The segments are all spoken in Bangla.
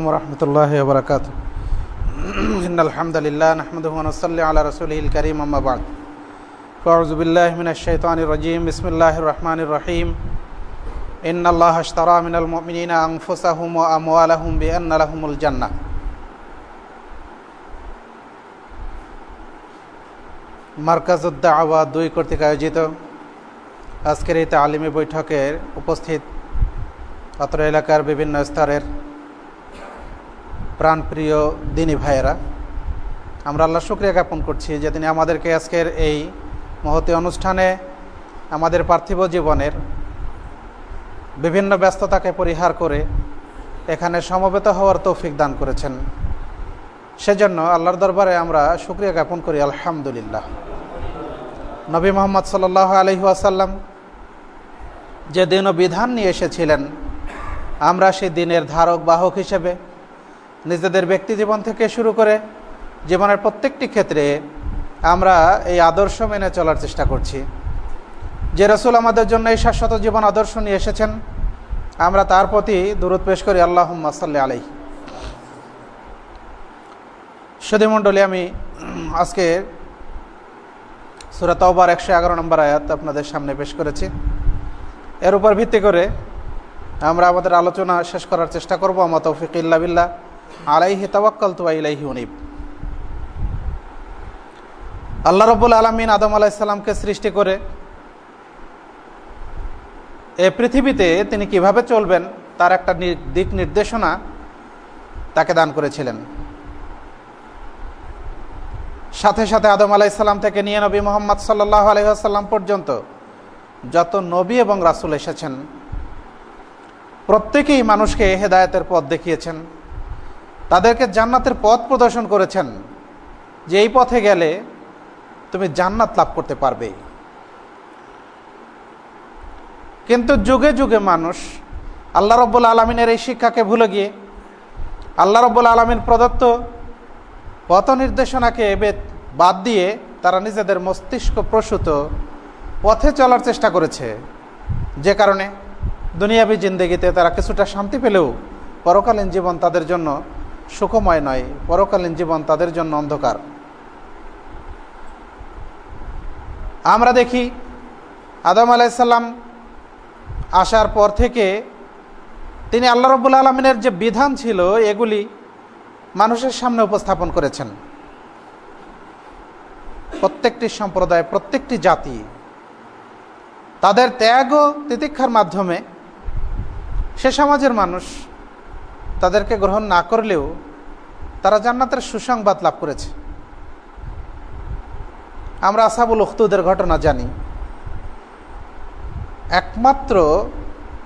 ورحمة الله وبركاته إن الحمد لله نحمده ونصلي على رسوله الكريم أما بعد فأعوذ بالله من الشيطان الرجيم بسم الله الرحمن الرحيم إن الله اشترى من المؤمنين أنفسهم وأموالهم بأن لهم الجنة মার্কাজুদ্দাওয়া দুই কর্তৃক আয়োজিত আজকের এই তালিমি বৈঠকের উপস্থিত অত্র এলাকার বিভিন্ন স্তরের প্রাণপ্রিয় দিনী ভাইয়েরা, আমরা আল্লাহ শুক্রিয়া জ্ঞাপন করছি যে তিনি আমাদেরকে আজকের এই মহতি অনুষ্ঠানে আমাদের পার্থিব জীবনের বিভিন্ন ব্যস্ততাকে পরিহার করে এখানে সমবেত হওয়ার তৌফিক দান করেছেন। সেজন্য আল্লাহর দরবারে আমরা শুক্রিয়া জ্ঞাপন করি, আলহামদুলিল্লাহ। নবী মোহাম্মদ সাল আলহি আসাল্লাম যে দিন বিধান নিয়ে এসেছিলেন, আমরা সেই দিনের ধারক, বাহক হিসেবে নিজেদের ব্যক্তি জীবন থেকে শুরু করে জীবনের প্রত্যেকটি ক্ষেত্রে আমরা এই আদর্শ মেনে চলার চেষ্টা করছি। যে রসুল আমাদের জন্য এই শাশ্বত জীবন আদর্শ নিয়ে এসেছেন, আমরা তার প্রতি দূরত পেশ করি আল্লাহ সাল্লি আলাই সুধীমণ্ডলী আমি আজকে সুরাত অবার একশো এগারো নম্বর আয়াত আপনাদের সামনে পেশ করেছি। এর উপর ভিত্তি করে আমরা আমাদের আলোচনা শেষ করার চেষ্টা করব। আমার তৌফিক ইল্লা বিল্লাহ। আলাইহি তাওয়াক্কাল তুয়া ইলাইহি উনিব। আল্লাহ রবুল আলমিন আদম আলাইসাল্লামকে সৃষ্টি করে এ পৃথিবীতে তিনি কীভাবে চলবেন তার একটা দিক নির্দেশনা তাকে দান করেছিলেন। সাথে সাথে আদম আলাইসাল্লাম থেকে নিয়ে নবী মোহাম্মদ সাল্লাহ আলহিহাসাল্লাম পর্যন্ত যত নবী এবং রাসুল এসেছেন, প্রত্যেকেই মানুষকে হেদায়তের পথ দেখিয়েছেন। তাদেরকে জান্নাতের পথ প্রদর্শন করেছেন, যে এই পথে গেলে তুমি জান্নাত লাভ করতে পারবে। কিন্তু যুগে যুগে মানুষ আল্লাহ রব্বুল আলমিনের এই শিক্ষাকে ভুলে গিয়ে, আল্লাহ রব্বুল আলমিন প্রদত্ত পথ নির্দেশনাকে বাদ দিয়ে তারা নিজেদের মস্তিষ্ক প্রসূত পথে চলার চেষ্টা করেছে। যে কারণে দুনিয়াবী জিন্দগিতে তারা কিছুটা শান্তি পেলেও পরকালীন জীবন তাদের জন্য সুখময় নয়, পরকালীন জীবন তাদের জন্য অন্ধকার। আমরা দেখি, আদম আলাইসাল্লাম আসার পর থেকে তিনি আল্লাহ রবুল আলমিনের যে বিধান ছিল, এগুলি মানুষের সামনে উপস্থাপন করেছেন। প্রত্যেকটি সম্প্রদায়, প্রত্যেকটি জাতি, তাদের ত্যাগ ও তিতিক্ষার মাধ্যমে সে সমাজের মানুষ তাদেরকে গ্রহণ না করলেও তারা জান্নাতের সুসংবাদ লাভ করেছে। আমরা আসাবুল উখতুদের ঘটনা জানি। একমাত্র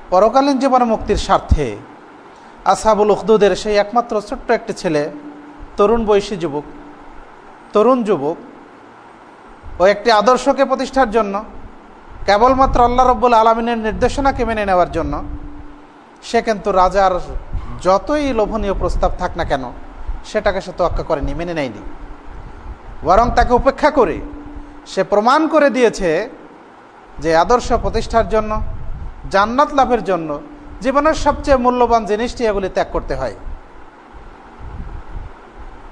পরকালীন জীবন মুক্তির স্বার্থে আসাবুল উখদুদের সেই একমাত্র ছোট্ট একটি ছেলে, তরুণ বয়সী যুবক, তরুণ যুবক ও একটি আদর্শকে প্রতিষ্ঠার জন্য, কেবলমাত্র আল্লাহ রব্বুল আলমিনের নির্দেশনাকে মেনে নেওয়ার জন্য সে কিন্তু রাজার যতই লোভনীয় প্রস্তাব থাক না কেন, সেটাকে সে তোয়াক্কা করেনি, মেনে নেয়নি। বরং তাকে উপেক্ষা করে সে প্রমাণ করে দিয়েছে যে আদর্শ প্রতিষ্ঠার জন্য, জান্নাত লাভের জন্য জীবনের সবচেয়ে মূল্যবান জিনিসটি এগুলি ত্যাগ করতে হয়।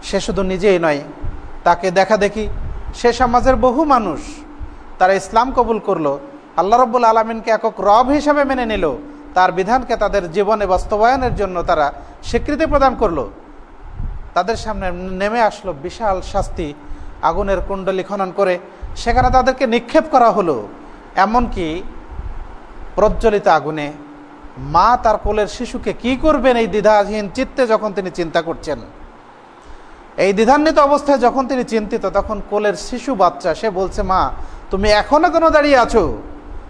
সে শুধু নিজেই নয়, তাকে দেখা দেখি সে সমাজের বহু মানুষ তারা ইসলাম কবুল করল, আল্লাহ রব্বুল আলমিনকে একক রব হিসাবে মেনে নিল তার বিধানকে তাদের জীবনে বাস্তবায়নের জন্য তারা স্বীকৃতি প্রদান করল। তাদের সামনে নেমে আসলো বিশাল শাস্তি, আগুনের কুণ্ডলী খনন করে। সেখানে তাদেরকে নিক্ষেপ করা হলো, এমনকি প্রজ্বলিত আগুনে। মা তার কোলের শিশুকে কি করবেন এই দ্বিধাহীন চিত্তে যখন তিনি চিন্তা করছেন? এই দ্বিধান্বিত অবস্থায় যখন তিনি চিন্তিত, তখন কোলের শিশু বাচ্চা, সে বলছে, মা, তুমি এখনও কেন দাঁড়িয়ে আছো?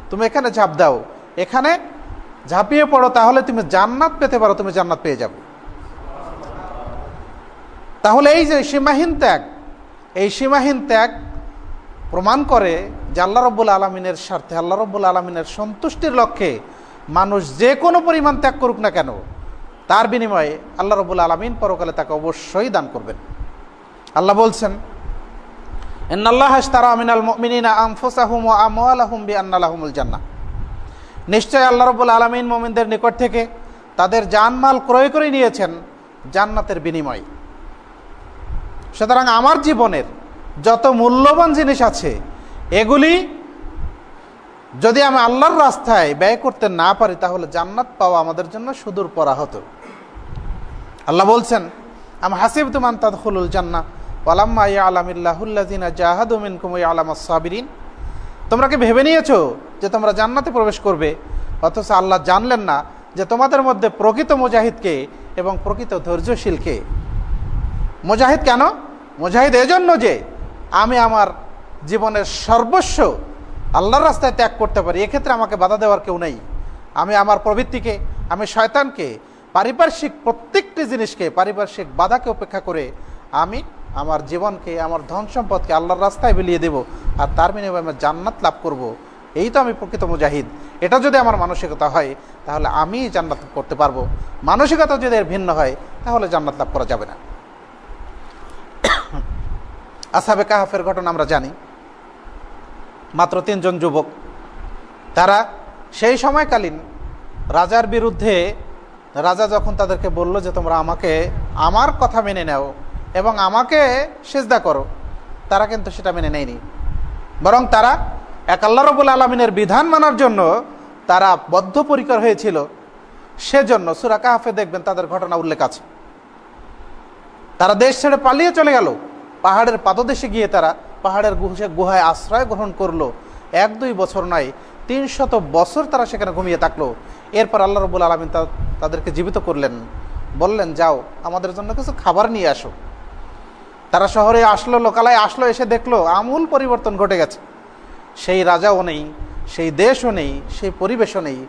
তুমি এখানে ঝাঁপ দাও। এখানে ঝাঁপিয়ে পড়ো, তাহলে তুমি জান্নাত পেতে পারো, তুমি জান্নাত পেয়ে যাবে। তাহলে এই যে সীমাহীন ত্যাগ, এই সীমাহীন ত্যাগ প্রমাণ করে যে আল্লাহ রব্বুল আলমিনের স্বার্থে, আল্লাহ রব্বুল আলমিনের সন্তুষ্টির লক্ষ্যে মানুষ যে কোনো পরিমাণ ত্যাগ করুক না কেন, তার বিনিময়ে আল্লাহ রবুল আলমিন পরকালে তাকে অবশ্যই দান করবেন। আল্লাহ বলছেন নিশ্চয় আল্লাহ রবুল আলমিন মোমিনদের নিকট থেকে তাদের জানমাল ক্রয় করে নিয়েছেন জান্নাতের বিনিময়। সুতরাং আমার জীবনের যত মূল্যবান জিনিস আছে, এগুলি যদি আমি আল্লাহর রাস্তায় ব্যয় করতে না পারি, তাহলে জান্নাত পাওয়া আমাদের জন্য সুদূর পরা হতো। আল্লাহ বলছেন, আমি হাসিব তুমান তাদুল জান্না ওয়ালাম্মা ইয়া আলামিল্লাহুল্লাজিনা জাহাদুমিন কুমই আলাম সাবিরিন? তোমরা কি ভেবে নিয়েছো যে তোমরা জান্নাতে প্রবেশ করবে? অথচ আল্লাহ জানলেন না যে তোমাদের মধ্যে প্রকৃত মুজাহিদকে এবং প্রকৃত ধৈর্যশীলকে। মুজাহিদ কেন? মুজাহিদ এজন্য যে আমি আমার জীবনের সর্বস্ব আল্লাহর রাস্তায় ত্যাগ করতে পারি, এক্ষেত্রে আমাকে বাধা দেওয়ার কেউ নেই। আমি আমার প্রবৃত্তিকে, আমি শয়তানকে, পারিপার্শ্বিক প্রত্যেকটি জিনিসকে, পারিপার্শ্বিক বাধাকে উপেক্ষা করে আমি আমার জীবনকে, আমার ধন সম্পদকে আল্লাহর রাস্তায় বিলিয়ে দেব আর তার বিনিময়ে আমি জান্নাত লাভ করব। এই তো আমি প্রকৃত মুজাহিদ। এটা যদি আমার মানসিকতা হয়, তাহলে আমি জান্নাত করতে পারব। মানসিকতা যদি এর ভিন্ন হয়, তাহলে জান্নাত লাভ করা যাবে না। আসাবে কাহাফের ঘটনা আমরা জানি। মাত্র তিনজন যুবক। তারা সেই সময়কালীন রাজার বিরুদ্ধে, রাজা যখন তাদেরকে বলল যে তোমরা আমাকে, আমার কথা মেনে নাও এবং আমাকে সেজদা করো। তারা কিন্তু সেটা মেনে নেয়নি। বরং তারা এক আল্লাহ রবুল আলমিনের বিধান মানার জন্য তারা বদ্ধপরিকর হয়েছিল। সেজন্য সুরা কাহাফে দেখবেন তাদের ঘটনা উল্লেখ আছে। তারা দেশ ছেড়ে পালিয়ে চলে গেল। পাহাড়ের পাদদেশে গিয়ে তারা পাহাড়ের গুহায় আশ্রয় গ্রহণ করল। এক, দুই বছর নয়, তিন শত বছর তারা সেখানে ঘুমিয়ে থাকল। এরপর আল্লাহ রবুল আলমিন তাদেরকে জীবিত করলেন। বললেন, যাও, আমাদের জন্য কিছু খাবার নিয়ে আসো। তারা শহরে আসলো, লোকালয় আসলো, এসে দেখল, আমূল পরিবর্তন ঘটে গেছে। সেই রাজাও নেই, সেই দেশও নেই, সেই পরিবেশও নেই,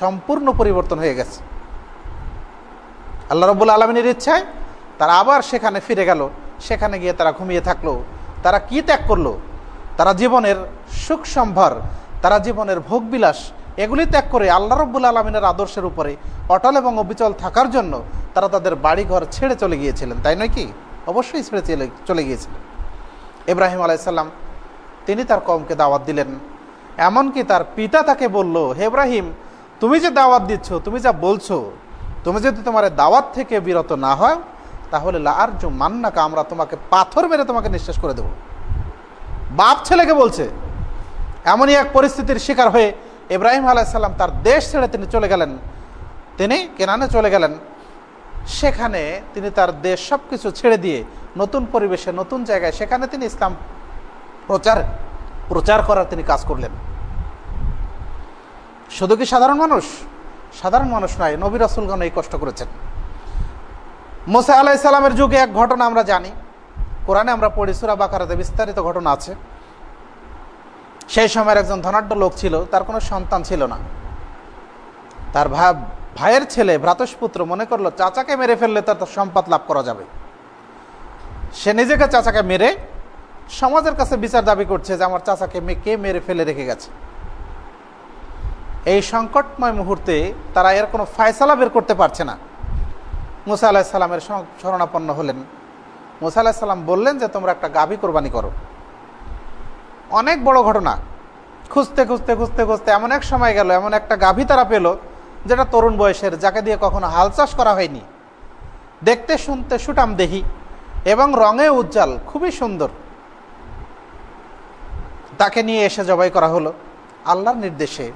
সম্পূর্ণ পরিবর্তন হয়ে গেছে। আল্লাহ রবুল আলমিনের ইচ্ছায় তারা আবার সেখানে ফিরে গেল, সেখানে গিয়ে তারা ঘুমিয়ে থাকল, তারা কি ত্যাগ করল? তারা জীবনের সুখ সম্ভর, তারা জীবনের ভোগবিলাস, এগুলি ত্যাগ করে আল্লাহ রব্বুল আলমিনের আদর্শের উপরে অটল এবং অবিচল থাকার জন্য তারা তাদের বাড়িঘর ছেড়ে চলে গিয়েছিলেন, তাই নয় কি? অবশ্যই ছেড়ে চলে চলে গিয়েছিলেন। ইব্রাহিম আলাইসাল্লাম তিনি তার কমকে দাওয়াত দিলেন। এমনকি তার পিতা তাকে বলল, হে ইব্রাহিম, তুমি যে দাওয়াত দিচ্ছ, তুমি যা বলছো, তুমি যদি তোমার দাওয়াত থেকে বিরত না হয়, তাহলে আর যে মান্নাকা, আমরা তোমাকে পাথর মেরে তোমাকে নিঃশ্বাস করে দেব। বাপ ছেলেকে বলছে, এমনই এক পরিস্থিতির শিকার হয়ে ইব্রাহিম আলাইসাল্লাম তার দেশ ছেড়ে তিনি চলে গেলেন। তিনি কেনানে চলে গেলেন। সেখানে তিনি তার দেশ সব কিছু ছেড়ে দিয়ে নতুন পরিবেশে, নতুন জায়গায়, সেখানে তিনি ইসলাম প্রচার প্রচার করার তিনি কাজ করলেন। শুধু কি সাধারণ মানুষ? সাধারণ মানুষ নয়, নবী রাসুলগণ এই কষ্ট করেছেন। মোসা আলাহ ইসলামের যুগে এক ঘটনা আমরা জানি। কোরআনে আমরা পড়ি, সুরা বাকারাতে বিস্তারিত ঘটনা আছে। সেই সময়ের একজন ধনাঢ্য লোক ছিল, তার কোনো সন্তান ছিল না। তার ভাইয়ের ছেলে ভ্রাতস্পুত্র মনে করল, চাচাকে মেরে ফেললে তার সম্পদ লাভ করা যাবে। সে নিজেকে চাচাকে মেরে সমাজের কাছে বিচার দাবি করছে যে আমার চাচাকে কে মেরে ফেলে রেখে গেছে। এই সংকটময় মুহূর্তে তারা এর কোনো ফায়সালা বের করতে পারছে না। মুসা আলাহিসাল্লামের শরণাপন্ন হলেন। মুসা আলাহিসাল্লাম বললেন যে, তোমরা একটা গাভী কোরবানি করো। অনেক বড় ঘটনা। খুঁজতে খুঁজতে খুঁজতে খুঁজতে এমন এক সময় গেল, এমন একটা গাভী তারা পেল যেটা তরুণ বয়সের, যাকে দিয়ে কখনো হাল চাষ করা হয়নি। দেখতে, শুনতে সুটাম দেহি এবং রঙে উজ্জ্বল, খুবই সুন্দর। তাকে নিয়ে এসে জবাই করা হলো আল্লাহর নির্দেশে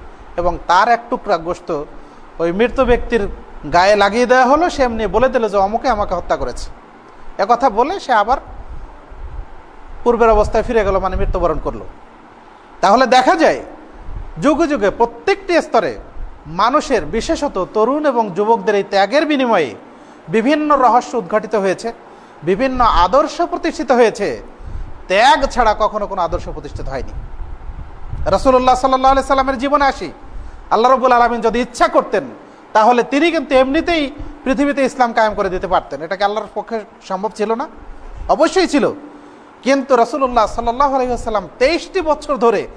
এবং তার এক টুকরা গোস্ত ওই মৃত ব্যক্তির গায়ে লাগিয়ে দেওয়া হলো। সে এমনি বলে দিল যে, অমুকে আমাকে হত্যা করেছে। কথা বলে সে আবার পূর্বের অবস্থায় ফিরে গেল মানে মৃত্যুবরণ করল। তাহলে দেখা যায়, যুগে যুগে প্রত্যেকটি স্তরে মানুষের, বিশেষত তরুণ এবং যুবকদের এই ত্যাগের বিনিময়ে বিভিন্ন রহস্য উদ্ঘাটিত হয়েছে, বিভিন্ন আদর্শ প্রতিষ্ঠিত হয়েছে। ত্যাগ ছাড়া কখনো কোনো আদর্শ প্রতিষ্ঠিত হয়নি। রসুল্লাহ সাল্লাহ সাল্লামের জীবনে আসি, আল্লাহ রবুল আলমিন যদি ইচ্ছা করতেন, তাহলে তিনি কিন্তু এমনিতেই পৃথিবীতে ইসলাম কায়েম করে দিতে পারতেন। এটাকে আল্লাহর পক্ষে সম্ভব ছিল না? অবশ্যই ছিল। কিন্তু রসুল্লাহ সাল্লাহ আলহিহাস্লাম তেইশটি বছর ধরে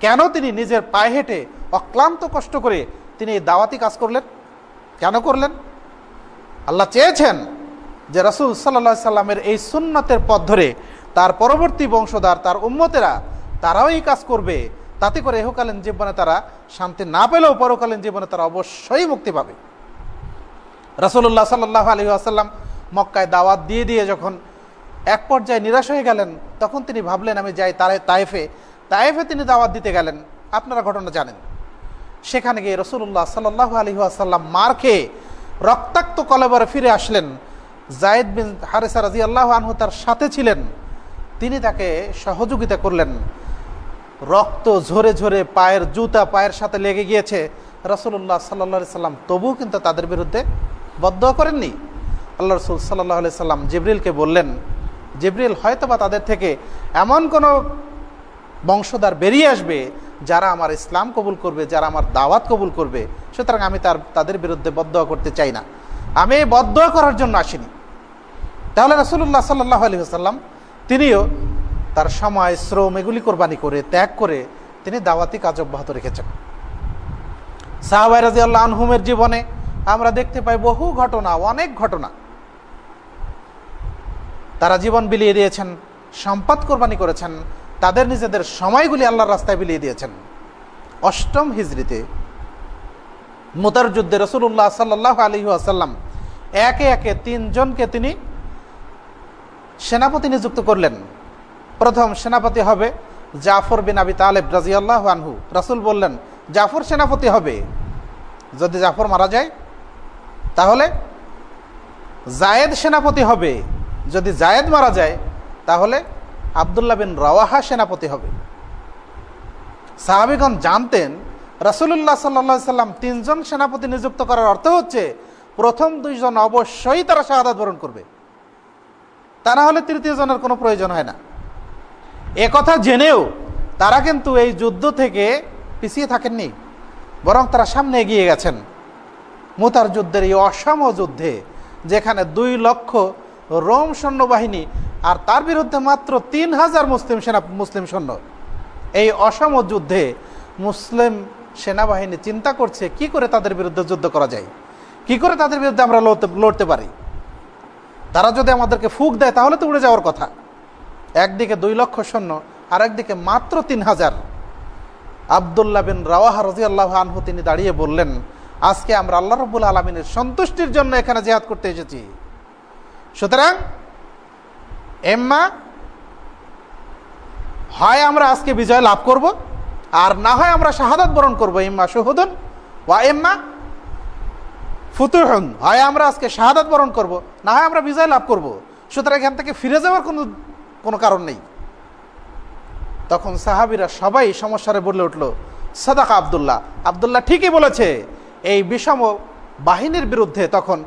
কেন তিনি নিজের পায়ে হেঁটে অক্লান্ত কষ্ট করে তিনি এই দাওয়াতি কাজ করলেন। কেন করলেন? আল্লাহ চেয়েছেন যে রসুল সাল্লা সাল্লামের এই সুন্নতের পথ ধরে তার পরবর্তী বংশধার, তার উম্মতেরা তারাও এই কাজ করবে। তাতে করে এহকালীন জীবনে তারা শান্তি না পেলেও পরকালীন জীবনে তারা অবশ্যই মুক্তি পাবে। রসুল্লাহ সাল্লাহ আলী আসাল্লাম মক্কায় দাওয়াত দিয়ে দিয়ে যখন এক পর্যায়ে নিরাশ হয়ে গেলেন, তখন তিনি ভাবলেন, আমি যাই তারে তায়েফে। তায়েফে তিনি দাওয়াত দিতে গেলেন। আপনারা ঘটনা জানেন। সেখানে গিয়ে রসুল্লাহ সাল্লাহ আলী আসাল্লাম মার খেয়ে রক্তাক্ত কলেবরে ফিরে আসলেন। জায়দ বিন হারেসা রাজি আল্লাহ আনহু তার সাথে ছিলেন। তিনি তাকে সহযোগিতা করলেন। রক্ত ঝরে ঝরে পায়ের জুতা পায়ের সাথে লেগে গিয়েছে। রসুল্লাহ সাল্লা সাল্লাম তবুও কিন্তু তাদের বিরুদ্ধে বদ্ধ করেননি। আল্লাহ রসুল সাল্লাহ আলি সাল্লাম জিবরিলকে বললেন, জিবরিল হয়তোবা তাদের থেকে এমন কোনো বংশধার বেরিয়ে আসবে যারা আমার ইসলাম কবুল করবে, যারা আমার দাওয়াত কবুল করবে, সুতরাং আমি তার, তাদের বিরুদ্ধে বদ্ধ করতে চাই না। আমি বদ্ধ করার জন্য আসিনি। তাহলে রসুল্লাহ সাল্লাহ আলী সাল্লাম তিনিও তার সময়, শ্রম এগুলি কোরবানি করে, ত্যাগ করে, তিনি দাওয়াতি কাজ অব্যাহত রেখেছেন। সাহাবাই আল্লাহ আনহুমের জীবনে আমরা দেখতে পাই বহু ঘটনা, অনেক ঘটনা। তারা জীবন বিলিয়ে দিয়েছেন, সম্পদ কোরবানি করেছেন তাদের নিজেদের সময়গুলি আল্লাহর রাস্তায় বিলিয়ে দিয়েছেন। অষ্টম হিজড়িতে মোতার যুদ্ধে রসুল্লাহ সাল্লাহ আলী আসাল্লাম একে একে তিনজনকে তিনি সেনাপতি নিযুক্ত করলেন। প্রথম সেনাপতি হবে জাফর বিন আবি তালেব রাজিয়াল্লাহ আনহু। রাসুল বললেন, জাফর সেনাপতি হবে। যদি জাফর মারা যায়, তাহলে জায়েদ সেনাপতি হবে। যদি জায়েদ মারা যায়, তাহলে আবদুল্লাহ বিন রওয়াহা সেনাপতি হবে। সাহাবিগণ জানতেন রাসুল্লাহ সাল্লা সাল্লাম তিনজন সেনাপতি নিযুক্ত করার অর্থ হচ্ছে, প্রথম দুইজন অবশ্যই তারা শাহাদাত বরণ করবে। তা না হলে তৃতীয় জনের কোনো প্রয়োজন হয় না। কথা জেনেও তারা কিন্তু এই যুদ্ধ থেকে পিছিয়ে থাকেননি, বরং তারা সামনে এগিয়ে গেছেন। মুতার যুদ্ধের এই অসম যুদ্ধে, যেখানে দুই লক্ষ রোম সৈন্যবাহিনী আর তার বিরুদ্ধে মাত্র তিন হাজার মুসলিম সেনা, মুসলিম সৈন্য। এই অসম যুদ্ধে মুসলিম সেনাবাহিনী চিন্তা করছে, কি করে তাদের বিরুদ্ধে যুদ্ধ করা যায়? কি করে তাদের বিরুদ্ধে আমরা লড়তে পারি? তারা যদি আমাদেরকে ফুক দেয়, তাহলে তো উড়ে যাওয়ার কথা। একদিকে দুই লক্ষ সৈন্য আর একদিকে মাত্র তিন হাজার। আবদুল্লাহ বিন রাওয়াহা রাজি আল্লাহ আনহু তিনি দাঁড়িয়ে বললেন, আজকে আমরা আল্লাহ রবুল আলমিনের সন্তুষ্টির জন্য এখানে জেহাদ করতে এসেছি। সুতরাং এম্মা, হয় আমরা আজকে বিজয় লাভ করব, আর না হয় আমরা শাহাদাত বরণ করব ইম্মা শহুদন, ওয়া এম্মা ফুতুহন, হয় আমরা আজকে শাহাদাত বরণ করব, না হয় আমরা বিজয় লাভ করব। সুতরাং এখান থেকে ফিরে যাওয়ার কোনো কোনো কারণ নেই। তখন সাহাবিরা সবাই সমস্যারে বলে উঠল, সাদাকা আবদুল্লাহ। আবদুল্লাহ ঠিকই বলেছে, এই বিষম বাহিনীর বিরুদ্ধে তখন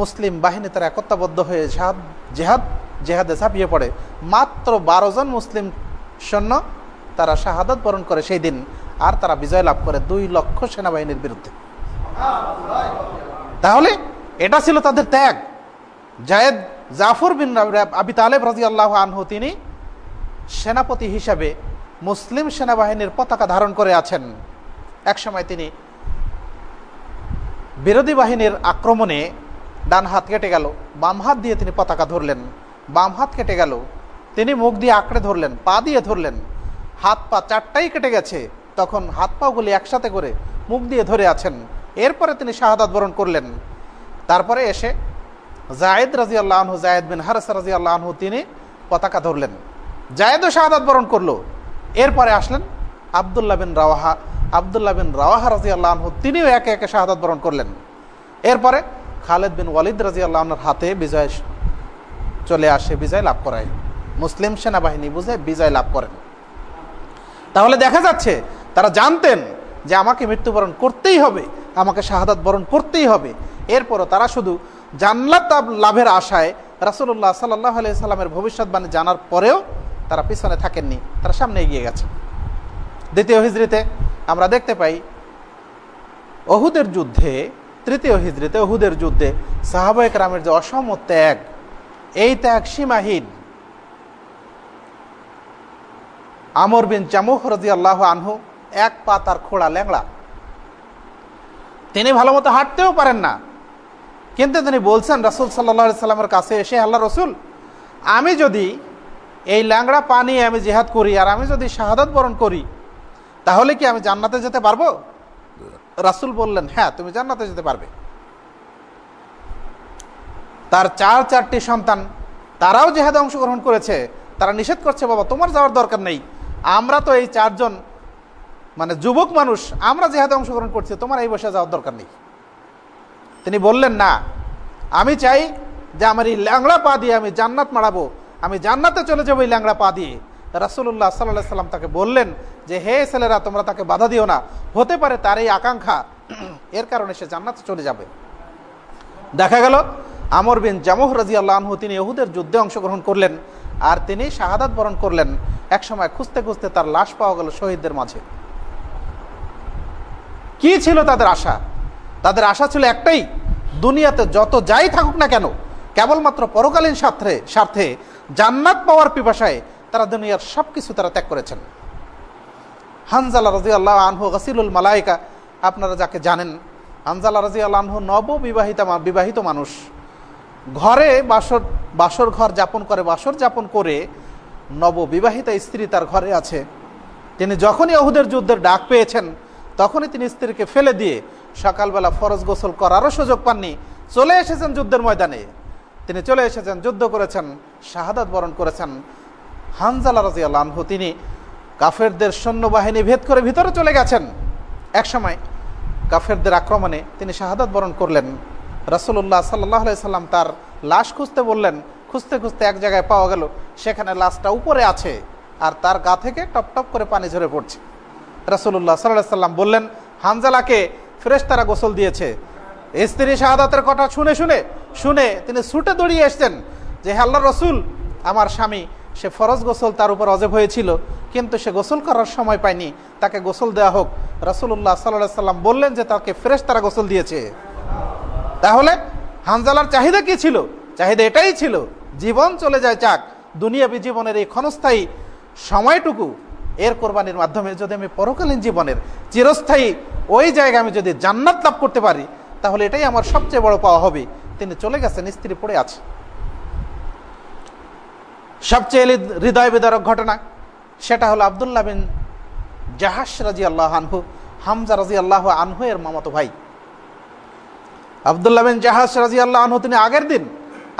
মুসলিম বাহিনী তারা একত্রাবদ্ধ হয়ে জেহাদ জেহাদে ঝাঁপিয়ে পড়ে। মাত্র বারো জন মুসলিম সৈন্য তারা শাহাদত বরণ করে সেই দিন, আর তারা বিজয় লাভ করে দুই লক্ষ সেনাবাহিনীর বিরুদ্ধে। তাহলে এটা ছিল তাদের ত্যাগ। জায়েদ জাফর বিন আবি তালেব রাজি আল্লাহ আনহু, তিনি সেনাপতি হিসাবে মুসলিম সেনাবাহিনীর পতাকা ধারণ করে আছেন। একসময় তিনি বিরোধী বাহিনীর আক্রমণে ডান হাত কেটে গেল, বাম হাত দিয়ে তিনি পতাকা ধরলেন। বাম হাত কেটে গেল। তিনি মুখ দিয়ে আঁকড়ে ধরলেন, পা দিয়ে ধরলেন। হাত পা চারটাই কেটে গেছে। তখন হাত পাগুলি একসাথে করে মুখ দিয়ে ধরে আছেন। এরপরে তিনি শাহাদাত বরণ করলেন। তারপরে এসে জায়েদ রাজি আল্লাহ আনহু, জায়েদ বিন হারস রাজি আল্লাহ আনহু তিনি পতাকা ধরলেন। জায়েদও শাহাদাত বরণ করল। এরপরে আসলেন আবদুল্লাহ বিন রাওয়াহা। আবদুল্লাহ বিন রাওয়াহা রাজি আল্লাহ আনহু তিনিও একে একে শাহাদাত বরণ করলেন। এরপরে খালেদ বিন ওয়ালিদ রাজি আল্লাহর হাতে বিজয় চলে আসে, বিজয় লাভ করায়। মুসলিম সেনাবাহিনী বুঝে বিজয় লাভ করেন। তাহলে দেখা যাচ্ছে, তারা জানতেন যে আমাকে মৃত্যুবরণ করতেই হবে, আমাকে শাহাদাত বরণ করতেই হবে। এরপরও তারা শুধু জান্নাত লাভের আশায় রাসুল্লাহ সাল্লাহ আলি সাল্লামের ভবিষ্যৎবাণী জানার পরেও তারা পিছনে থাকেননি, তারা সামনে এগিয়ে গেছে। দ্বিতীয় হিজড়িতে আমরা দেখতে পাই অহুদের যুদ্ধে, তৃতীয় হিজড়িতে অহুদের যুদ্ধে সাহাবায়ক রামের যে অসম ত্যাগ এই ত্যাগ সীমাহীন। আমর বিন চামুখ রাজি আল্লাহ আনহু এক পা তার খোড়া ল্যাংড়া। তিনি ভালো মতো হাঁটতেও পারেন না। কিন্তু তিনি বলছেন, রাসুল সাল্লা সাল্লামের কাছে এসে আল্লাহ রসুল, আমি যদি এই ল্যাংড়া পা নিয়ে আমি জেহাদ করি আর আমি যদি শাহাদত বরণ করি, তাহলে কি আমি জান্নাতে যেতে পারব? রাসুল বললেন হ্যাঁ তুমি জান্নাতে যেতে পারবে। তার চার চারটি সন্তান, তারাও জেহাদে অংশগ্রহণ করেছে, তারা নিষেধ করছে, বাবা, তোমার যাওয়ার দরকার নেই। আমরা তো এই চারজন মানে যুবক মানুষ, আমরা জেহাদে অংশগ্রহণ করছি, তোমার এই বসে যাওয়ার দরকার নেই। তিনি বললেন, না, আমি চাই যে আমার এই ল্যাংড়া পা দিয়ে আমি জান্নাত মারাবো, আমি জান্নাতে চলে যাব এই ল্যাংড়া পা দিয়ে। রাসুল্লাহ সাল্লাহ সাল্লাম তাকে বললেন যে, হে ছেলেরা, তোমরা তাকে বাধা দিও না। হতে পারে তার এই আকাঙ্ক্ষা, এর কারণে সে জান্নাতে চলে যাবে। দেখা গেল আমর বিন জামহ রাজি তিনি ইহুদের যুদ্ধে অংশগ্রহণ করলেন আর তিনি শাহাদাত বরণ করলেন। একসময় খুঁজতে খুঁজতে তার লাশ পাওয়া গেল শহীদদের মাঝে। কি ছিল তাদের আশা? তাদের আশা ছিল একটাই, দুনিয়াতে যত যাই থাকুক না কেন, কেবলমাত্র পরকালীন স্বার্থে স্বার্থে জান্নাত পাওয়ার পিপাসায় তারা দুনিয়ার সব কিছু তারা ত্যাগ করেছেন। হানজালা রাজি আল্লাহ আনহু, গসিলুল মালাইকা আপনারা যাকে জানেন, হানজালা রাজি আল্লাহ আনহু নববিবাহিতা বিবাহিত মানুষ। ঘরে বাসর বাসর ঘর যাপন করে, বাসর যাপন করে নববিবাহিতা স্ত্রী তার ঘরে আছে। তিনি যখনই অহুদের যুদ্ধের ডাক পেয়েছেন, তখনই তিনি স্ত্রীকে ফেলে দিয়ে সকালবেলা ফরজ গোসল করারও সুযোগ পাননি। চলে এসেছেন যুদ্ধের ময়দানে। তিনি চলে এসেছেন, যুদ্ধ করেছেন, শাহাদাত বরণ করেছেন। হানজালা রাজি আল্লাহু তিনি কাফেরদের সৈন্যবাহিনী ভেদ করে ভিতরে চলে গেছেন। একসময় কাফেরদের আক্রমণে তিনি শাহাদাত বরণ করলেন। রাসুল্লাহ সাল্লাহ সাল্লাম তার লাশ খুঁজতে বললেন, খুঁজতে খুঁজতে এক জায়গায় পাওয়া গেল, সেখানে লাশটা উপরে আছে আর তার গা থেকে টপ টপ করে পানি ঝরে পড়ছে। রাসুল্লাহ সাল্লাহ সাল্লাম বললেন, হানজালাকে ফ্রেশতারা গোসল দিয়েছে। স্ত্রী শাহাদাতের কথা শুনে শুনে শুনে তিনি ছুটে দৌড়িয়ে এসছেন যে আল্লাহ রসুল, আমার স্বামী, সে ফরজ গোসল তার উপর অজেব হয়েছিল, কিন্তু সে গোসল করার সময় পায়নি, তাকে গোসল দেওয়া হোক। রসুল্লাহ সাল্লাহ সাল্লাম বললেন যে, তাকে ফ্রেশ তারা গোসল দিয়েছে। তাহলে হানজালার চাহিদা কি ছিল? চাহিদা এটাই ছিল, জীবন চলে যায় চাক দুনিয়াবী জীবনের এই ক্ষণস্থায়ী সময়টুকু এর কোরবানির মাধ্যমে যদি আমি পরকালীন জীবনের চিরস্থায়ী ওই জায়গায় আমি যদি জান্নাত লাভ করতে পারি, তাহলে এটাই আমার সবচেয়ে বড় পাওয়া হবে। তিনি চলে গেছেন, স্ত্রী পড়ে আছে। সবচেয়ে হৃদয় বিদারক ঘটনা, সেটা হলো আবদুল্লাহ বিন জাহাস রাজি আল্লাহ আনহু, হামজা রাজি আল্লাহ আনহু এর মামাতো ভাই। আবদুল্লাহ জাহাস রাজি আল্লাহ আনহু তিনি আগের দিন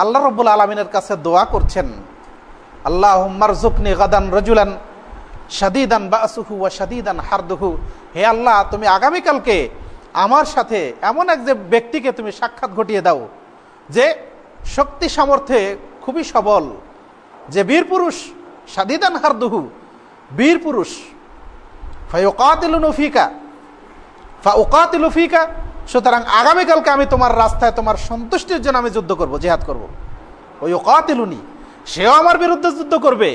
আল্লাহ রব্বুল আলমিনের কাছে দোয়া করছেন আল্লাহ জুকনি গাদান রজুলান সাদিদান বাসুহু ওয়া সাদিদান হারদুহু। হে আল্লাহ, তুমি আগামীকালকে আমার সাথে এমন এক যে ব্যক্তিকে তুমি সাক্ষাৎ ঘটিয়ে দাও, যে শক্তি সামর্থ্যে খুবই সবল, যে বীর পুরুষ সাদিদান হারদুহু, বীর পুরুষ। ফাইকাতিলুফিকা ফা ওকাতিলুফিকা সুতরাং আগামীকালকে আমি তোমার রাস্তায় তোমার সন্তুষ্টির জন্য আমি যুদ্ধ করব, জেহাদ করব। ওই ওকাতিলুনি সেও আমার বিরুদ্ধে যুদ্ধ করবে।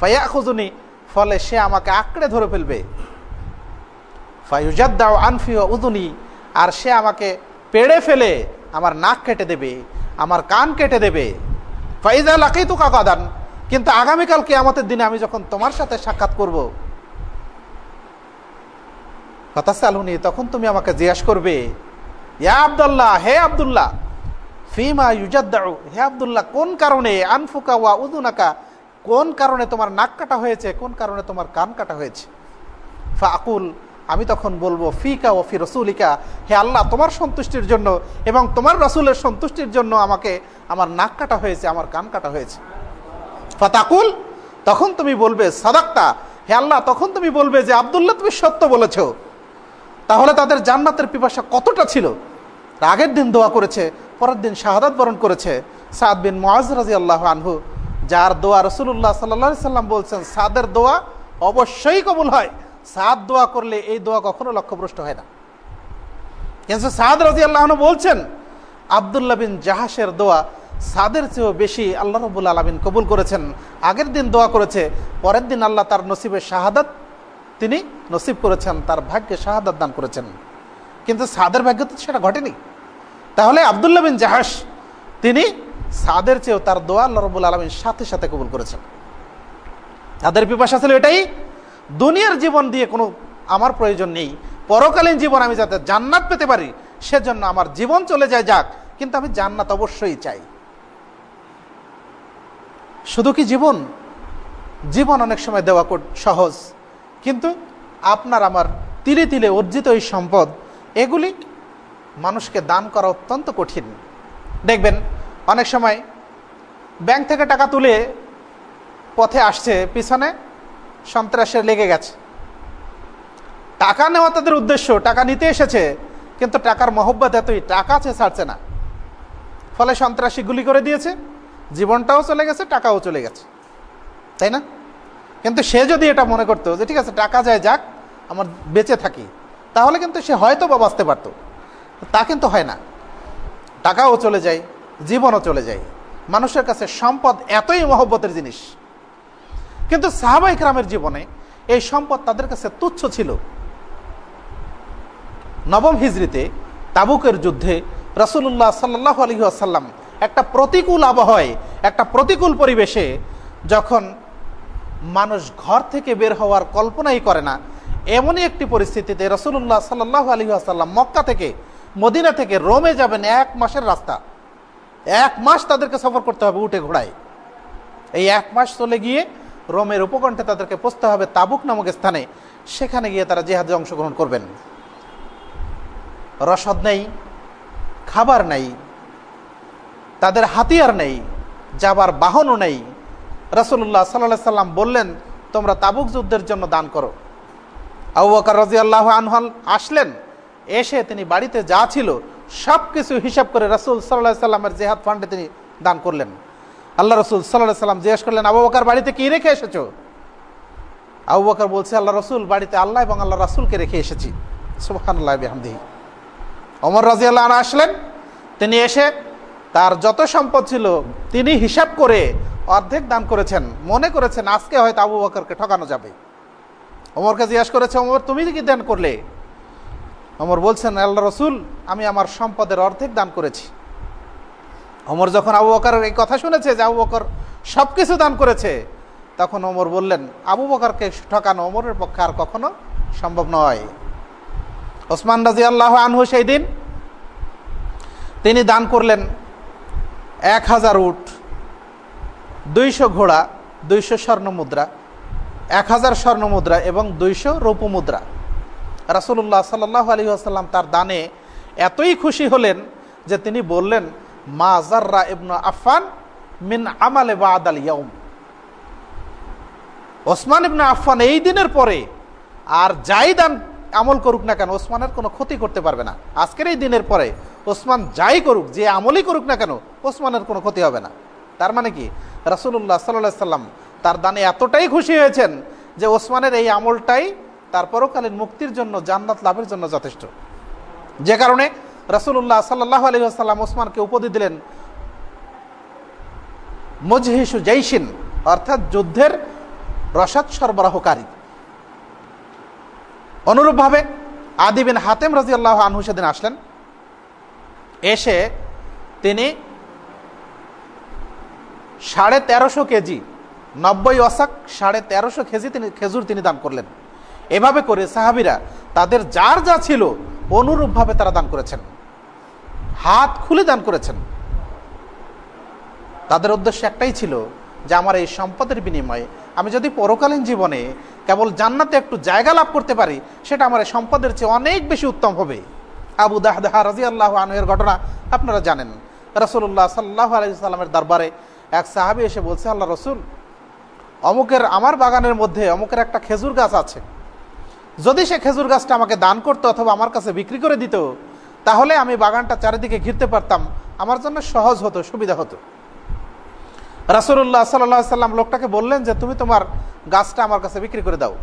ফাইয়া খুজুনি ফলে সে আমাকে আঁকড়ে ধরে ফেলবে। ফাইজাদ্দাও আনফি উদুনি আর সে আমাকে পেড়ে ফেলে, আমার নাক কেটে দেবে, আমার কান কেটে দেবে। ফাইজা লাকেই তো কাকাদান কিন্তু আগামীকালকে আমাদের দিনে আমি যখন তোমার সাথে সাক্ষাৎ করব কথা সালুনি তখন তুমি আমাকে জিজ্ঞাসা করবে ইয়া আবদুল্লাহ, হে আবদুল্লাহ, ফিমা ইউজাদ্দাউ, হে আবদুল্লাহ, কোন কারণে আনফুকা ওয়া উদুনাকা, কোন কারণে তোমার নাক কাটা হয়েছে, কোন কারণে তোমার কান কাটা হয়েছে? ফাকুল আমি তখন বলব, ফিকা ও ফি রসুলিকা, হে আল্লাহ, তোমার সন্তুষ্টির জন্য এবং তোমার রসুলের সন্তুষ্টির জন্য আমাকে আমার নাক কাটা হয়েছে, আমার কান কাটা হয়েছে। ফাতাকুল, তখন তুমি বলবে, সাদাক্তা, হে আল্লাহ, তখন তুমি বলবে যে, আবদুল্লাহ, তুমি সত্য বলেছ। তাহলে তাদের জান্নাতের পিপাসা কতটা ছিল? আগের দিন দোয়া করেছে, পরের দিন শাহাদাত বরণ করেছে। সাদ বিন মোয়াজ রাজি আল্লাহ আনহু, যার দোয়া রসুল্লাহ সাল্লা সাল্লাম বলছেন, সাদের দোয়া অবশ্যই কবুল হয়। সাদ দোয়া করলে এই দোয়া কখনো লক্ষ্যভ্রষ্ট হয় না। কিন্তু সাদ রাজি আল্লাহ বলছেন, আবদুল্লাহ বিন জাহাসের দোয়া সাদের চেয়েও বেশি আল্লাহ রবুল আলমিন কবুল করেছেন। আগের দিন দোয়া করেছে, পরের দিন আল্লাহ তার নসিবে শাহাদাত তিনি নসিব করেছেন, তার ভাগ্যে শাহাদাত দান করেছেন। কিন্তু সাদের ভাগ্য তো সেটা ঘটেনি। তাহলে আবদুল্লাহ বিন জাহাস তিনি সাদের চেয়েও তার দোয়া আল্লাহ রবুল আলমীর সাথে সাথে কবুল করেছেন। তাদের পিপাসা ছিল এটাই, দুনিয়ার জীবন দিয়ে কোনো আমার প্রয়োজন নেই, পরকালীন জীবন আমি যাতে জান্নাত পেতে পারি, সেজন্য আমার জীবন চলে যায় যাক, কিন্তু আমি জান্নাত অবশ্যই চাই। শুধু কি জীবন? জীবন অনেক সময় দেওয়া সহজ। কিন্তু আপনার আমার তিলে তিলে অর্জিত এই সম্পদ, এগুলি মানুষকে দান করা অত্যন্ত কঠিন। দেখবেন, অনেক সময় ব্যাংক থেকে টাকা তুলে পথে আসছে, পিছনে সন্ত্রাসের লেগে গেছে। টাকা নেওয়া তাদের উদ্দেশ্য, টাকা নিতে এসেছে, কিন্তু টাকার মহব্বত এতই, টাকা আছে ছাড়ছে না। ফলে সন্ত্রাসী গুলি করে দিয়েছে, জীবনটাও চলে গেছে, টাকাও চলে গেছে। তাই না? কিন্তু সে যদি এটা মনে করতো যে ঠিক আছে, টাকা যায় যাক, আমার বেঁচে থাকি, তাহলে কিন্তু সে হয়তো বা বাঁচতে পারতো। তা কিন্তু হয় না। টাকাও চলে যায়, জীবনও চলে যায়। মানুষের কাছে সম্পদ এতই মহব্বতের জিনিস। কিন্তু সাহাবাই গ্রামের জীবনে এই সম্পদ তাদের কাছে তুচ্ছ ছিল। নবম হিজড়িতে তাবুকের যুদ্ধে রসুল্লাহ সাল্লাহ আলী আসাল্লাম একটা প্রতিকূল আবহাওয়ায়, একটা প্রতিকূল পরিবেশে যখন মানুষ ঘর থেকে বের হওয়ার কল্পনাই করে না। এমনই একটি পরিস্থিতিতে রসুল্লাহ সাল্লাহ আলী আসাল্লাম মক্কা থেকে মদিনা থেকে রোমে যাবেন এক মাসের রাস্তা। এক মাস তাদেরকে সফর করতে হবে উঠে ঘোড়ায়। এই এক মাস চলে গিয়ে রোমের উপকণ্ঠে তাদেরকে পৌঁছতে হবে তাবুক নামক স্থানে। সেখানে গিয়ে তারা জেহাদে অংশগ্রহণ করবেন। রসদ নেই, খাবার নেই, তাদের হাতিয়ার নেই, যাবার বাহনও নেই। রসুল্লাহ সাল্লাহ সাল্লাম বললেন, তোমরা তাবুক যুদ্ধের জন্য দান করো। আবু বকর রাজি আল্লাহ আনহল আসলেন, এসে তিনি বাড়িতে যা ছিল সব কিছু হিসাব করে রসুল সাল্লাহ সাল্লামের জেহাদ ফান্ডে তিনি দান করলেন। আল্লাহ রসুল সাল্লাহ সাল্লাম জিজ্ঞেস করলেন, আবু বকর, বাড়িতে কি রেখে এসেছ? আবু বকর বলছে, আল্লাহ রসুল, বাড়িতে আল্লাহ এবং আল্লাহ রাসুলকে রেখে এসেছি। সুবাহান আল্লাহ বিহামদিহি। অমর রাজি আল্লাহ আসলেন, তিনি এসে তার যত সম্পদ ছিল, তিনি হিসাব করে অর্ধেক দান করেছেন। মনে করেছেন, আজকে হয়তো আবু বকরকে ঠকানো যাবে। অমরকে জিজ্ঞাস করেছে অমর তুমি কি দান করলে? অমর বলছেন, আল্লাহ রসুল, আমি আমার সম্পদের অর্ধেক দান করেছি। অমর যখন আবু বকর এই কথা শুনেছে যে আবু বকর সব কিছু দান করেছে, তখন অমর বললেন, আবু বকরকে ঠকানো অমরের পক্ষে আর কখনো সম্ভব নয়। ওসমান রাজি আল্লাহ আনহু সেই দিন তিনি দান করলেন এক হাজার উট, দুইশো ঘোড়া, দুইশো স্বর্ণ মুদ্রা, এক হাজার স্বর্ণ মুদ্রা এবং দুইশো রৌপ মুদ্রা। রাসুল্লাহ সাল্লাহ আলী আসাল্লাম তার দানে এতই খুশি হলেন যে তিনি বললেন, মা জার্রা ইবন আফান মিন আমালে বা আদাল ইয়ম ওসমান ইবনা আফান এই দিনের পরে আর যাই দান আমল করুক না কেন, ওসমানের কোনো ক্ষতি করতে পারবে না। আজকের এই দিনের পরে ওসমান যাই করুক, যে আমলই করুক না কেন, ওসমানের কোনো ক্ষতি হবে না। তার মানে কি? রাসুল্লাহ সাল্লাহ সাল্লাম তার দানে এতটাই খুশি হয়েছেন যে ওসমানের এই আমলটাই তার পরকালীন মুক্তির জন্য, জান্নাত লাভের জন্য যথেষ্ট। যে কারণে রাসুল্লাহ সাল্লাহ আলী আসাল্লাম ওসমানকে উপদি দিলেন মজহিসু জৈসিন অর্থাৎ যুদ্ধের রসাদ সরবরাহকারী। অনুরূপভাবে আদিবিন হাতেম রাজি আল্লাহ আনহু সেদিন আসলেন। এসে তিনি সাড়ে তেরোশো কেজি, নব্বই অশাক সাড়ে তেরোশো কেজি তিনি খেজুর তিনি দান করলেন। এভাবে করে সাহাবিরা তাদের যার যা ছিল অনুরূপভাবে তারা দান করেছেন। হাত খুলে দান করেছেন। তাদের উদ্দেশ্য একটাই ছিল যে আমার এই সম্পদের বিনিময়ে আমি যদি পরকালীন জীবনে কেবল জান্নাতে একটু জায়গা লাভ করতে পারি, সেটা আমার সম্পদের চেয়ে অনেক বেশি উত্তম হবে। আবু দাহদাহা রাজি আল্লাহ আনহের ঘটনা আপনারা জানেন। রসুল্লাহ সাল্লাহ আলাইসাল্লামের দরবারে এক সাহাবি এসে বলছে, আল্লাহ রসুল, অমুকের আমার বাগানের মধ্যে অমুকের একটা খেজুর গাছ আছে। যদি সে খেজুর গাছটা আমাকে দান করতো অথবা আমার কাছে বিক্রি করে দিত, তাহলে আমি বাগানটা চারিদিকে ঘিরতে পারতাম। আমার জন্য সহজ হতো, সুবিধা হতো। রাসুল্লাহ সাল্লাহ সাল্লাম লোকটাকে বললেন যে, তুমি তোমার গাছটা আমার কাছে বিক্রি করে দাও।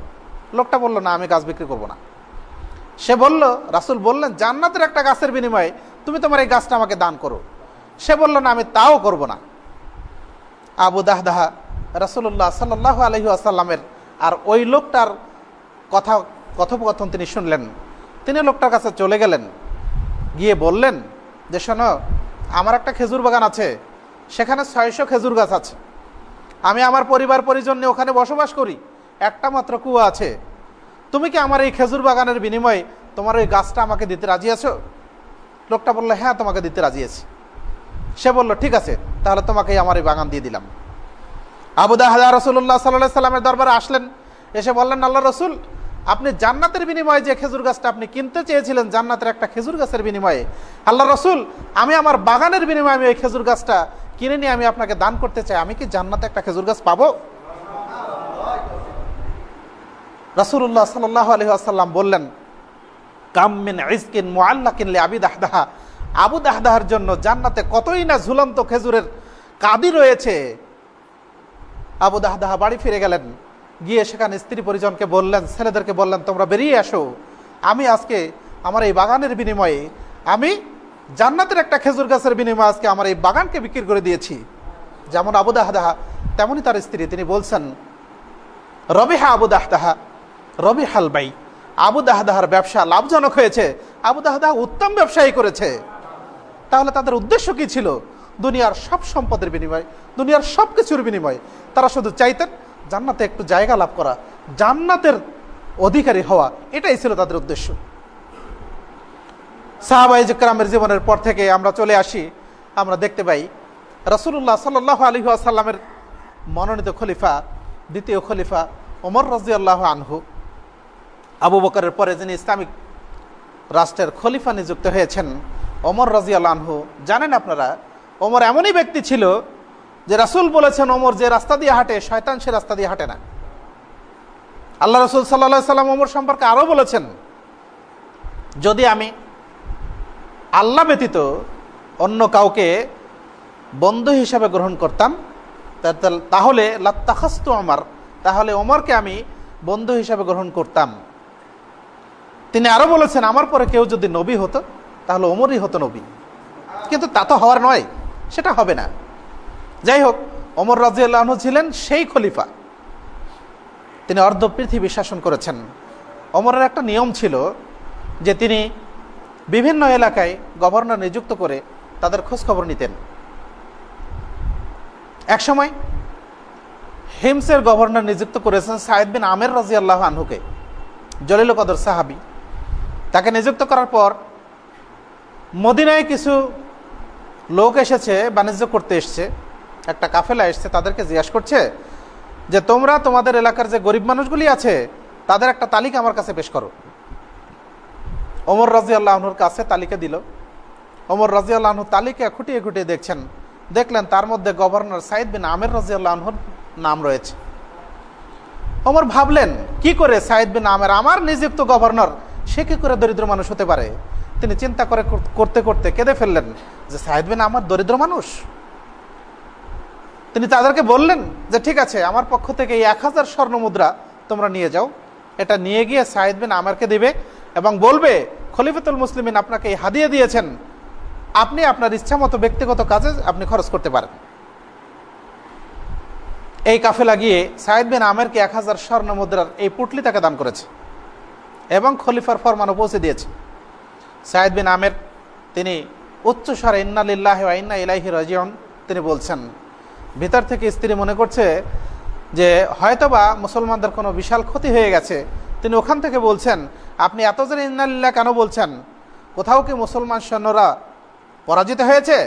লোকটা বলল, না, আমি গাছ বিক্রি করব না। সে বলল, রাসুল বললেন, জান্নাতের একটা গাছের বিনিময়ে তুমি তোমার এই গাছটা আমাকে দান করো। সে বলল, না, আমি তাও করব না। আবু দাহদাহা রাসুল্লাহ সাল্লাহ আলহি আসাল্লামের আর ওই লোকটার কথা, কথোপকথন তিনি শুনলেন। তিনি লোকটার কাছে চলে গেলেন, গিয়ে বললেন, যে শোনো, আমার একটা খেজুর বাগান আছে, সেখানে ছয়শো খেজুর গাছ আছে। আমি আমার পরিবার পরিজন নিয়ে ওখানে বসবাস করি। একটা মাত্র কুয়া আছে। তুমি কি আমার এই খেজুর বাগানের বিনিময়ে তোমার ওই গাছটা আমাকে দিতে রাজি আছো? লোকটা বলল হ্যাঁ তোমাকে দিতে রাজি আছি। সে বলল, ঠিক আছে, তাহলে তোমাকে আমার এই বাগান দিয়ে দিলাম। আবুদা হাজা রসুল্লাহ সাল্লাহ সাল্লামের দরবারে আসলেন। এসে বললেন আল্লাহ রসুল, আপনি জান্নাতের বিনিময়ে যে খেজুর গাছটা আপনি কিনতে চেয়েছিলেন, জান্নাতের একটা খেজুর গাছের বিনিময়ে আল্লাহ রসুল, আমি আমার বাগানের বিনিময়ে আমি ওই খেজুর গাছটা কিনে নিয়ে আমি আপনাকে দান করতে চাই, আমি কি জান্নাতে একটা খেজুর গাছ পাবো? রসুল্লাহ সাল্লাহ আলহি বললেন কামিন ইসকিন মোয়াল্লা কিনলে আবি দাহদাহা। আবু দাহদাহার জন্য জান্নাতে কতই না ঝুলন্ত খেজুরের কাদি রয়েছে। আবু দাহদাহা বাড়ি ফিরে গেলেন, গিয়ে সেখানে স্ত্রী পরিজনকে বললেন, ছেলেদেরকে বললেন, তোমরা বেরিয়ে আসো। আমি আজকে আমার এই বাগানের বিনিময়ে, আমি জান্নাতের একটা খেজুর গাছের বিনিময়ে আজকে আমার এই বাগানকে বিক্রি করে দিয়েছি। যেমন আবু দাহদাহা তেমনই তার স্ত্রী, তিনি বলছেন, রবিহা আবু দাহদাহা। রবি হালবাই আবু দাহদাহার ব্যবসা লাভজনক হয়েছে। আবু দাহদাহা উত্তম ব্যবসায়ী করেছে। তাহলে তাদের উদ্দেশ্য কি ছিল? দুনিয়ার সব সম্পদের বিনিময়, দুনিয়ার সব কিছুর বিনিময়। তারা শুধু চাইতেন জান্নাতে একটু জায়গা লাভ করা, জান্নাতের অধিকারী হওয়া। এটাই ছিল তাদের উদ্দেশ্য। সাহাবাই জকরামের জীবনের পর থেকে আমরা চলে আসি। আমরা দেখতে পাই রসুল্লাহ সাল্লাহ আলী আসাল্লামের মনোনীত খলিফা, দ্বিতীয় খলিফা ওমর রাজিয়াল্লাহ আনহু। আবু বকরের পরে যিনি ইসলামিক রাষ্ট্রের খলিফা নিযুক্ত হয়েছেন, ওমর রাজিয়াল আনহু, জানেন আপনারা, ওমর এমনই ব্যক্তি ছিল যে রাসুল বলেছেন, ওমর যে রাস্তা দিয়ে হাঁটে, শয়তান সে রাস্তা দিয়ে হাঁটে না। আল্লাহ রসুল সাল্লা সাল্লাম ওমর সম্পর্কে আরও বলেছেন, যদি আমি আল্লাহ ব্যতীত অন্য কাউকে বন্ধু হিসাবে গ্রহণ করতাম তাহলে লাত্তাখাস্ত আমার, তাহলে ওমরকে আমি বন্ধু হিসাবে গ্রহণ করতাম। তিনি আরও বলেছেন, আমার পরে কেউ যদি নবী হতো, তাহলে ওমরই হতো নবী। কিন্তু তা তো হওয়ার নয়, সেটা হবে না। যাই হোক অমর রাজিয়াল্লাহ ছিলেন সেই খলিফা। তিনি অর্ধ পৃথিবী শাসন করেছেন। অমরের একটা নিয়ম ছিল যে তিনি বিভিন্ন এলাকায় গভর্নর নিযুক্ত করে তাদের খোঁজখবর নিতেন। একসময় হিমসের গভর্নর নিযুক্ত করেছেন সাহেদ বিন আমের রাজি আল্লাহ আনহুকে জলিল কদর সাহাবি। তাকে নিযুক্ত করার পর মদিনায় কিছু লোক এসেছে, বাণিজ্য করতে এসছে। একটা কাফেলা এসছে, তাদেরকে জিজ্ঞাসা করছে যে, তোমরা তোমাদের এলাকার যে গরিব মানুষগুলি আছে, তাদের একটা তালিকা আমার কাছে পেশ করো। ওমর রাজি আল্লাহনুর কাছে তালিকা দিল। ওমর রাজি আল্লাহনু তালিকা খুঁটিয়ে খুঁটিয়ে দেখছেন। দেখলেন তার মধ্যে গভর্নর সাইদ বিন আমের রাজি আল্লাহনুর নাম রয়েছে। ওমর ভাবলেন, কি করে সাইদ বিন আমের, আমার নিযুক্ত গভর্নর সে কি করে দরিদ্র মানুষ হতে পারে? তিনি চিন্তা করে করতে করতে কেঁদে ফেললেন যে সাহেদ বিন আমার দরিদ্র মানুষ। তিনি তাদেরকে বললেন যে, ঠিক আছে, আমার পক্ষ থেকে এই এক হাজার স্বর্ণ মুদ্রা তোমরা নিয়ে যাও। এটা নিয়ে গিয়ে সাহেদ বিন আমারকে দিবে এবং বলবে, খলিফতুল মুসলিমিন আপনাকে এই হাদিয়ে দিয়েছেন। আপনি আপনার ইচ্ছা মতো ব্যক্তিগত কাজে আপনি খরচ করতে পারেন। এই কাফেলা গিয়ে সাহেদ বিন আমেরকে এক হাজার স্বর্ণ মুদ্রার এই পুটলি তাকে দান করেছে। এবং খলিফার ফরমানও পৌঁছে দিয়েছে। সাহেদ বিন আমের, তিনি উচ্চস্বরে ইন্নালিল্লাহ ইন্না ইলাহি রাজিয়ন তিনি বলছেন, ভিতর থেকে স্ত্রী মনে করছে যে হয়তোবা মুসলমানদের কোনো বিশাল ক্ষতি হয়ে গেছে। তিনি ওখান থেকে বলছেন, আপনি এত জন ইন্নালিল্লাহ কেন বলছেন? কোথাও কি মুসলমান সৈন্যরা পরাজিত হয়েছে?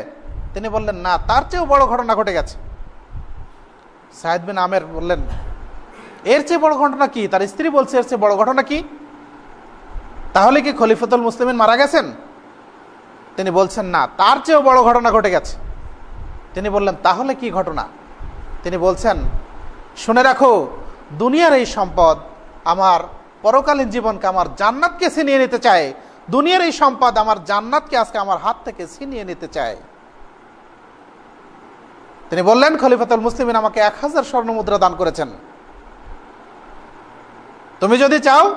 তিনি বললেন, না, তার চেয়েও বড় ঘটনা ঘটে গেছে। সাহেদ বিন আমের বললেন, এর চেয়ে বড় ঘটনা কি? তার স্ত্রী বলছে, এর চেয়ে বড় ঘটনা কি? তাহলে কি খলিফতুল মুসলিমিন মারা গেছেন? তিনি বলছেন, না, তার চেয়েও বড় ঘটনা ঘটে গেছে। তিনি বললেন, তাহলে কি ঘটনা? তিনি বলছেন, শুনে রাখো, দুনিয়ার এই সম্পদ আমার পরকালীন জীবনকে আমার জান্নাতকে ছিনিয়ে নিতে চায়। দুনিয়ার এই সম্পদ আমার জান্নাতকে আজকে আমার হাত থেকে ছিনিয়ে নিতে চায়। তিনি বললেন, খলিফাতুল মুসলিমিন আমাকে এক হাজার স্বর্ণ মুদ্রা দান করেছেন। তুমি যদি চাও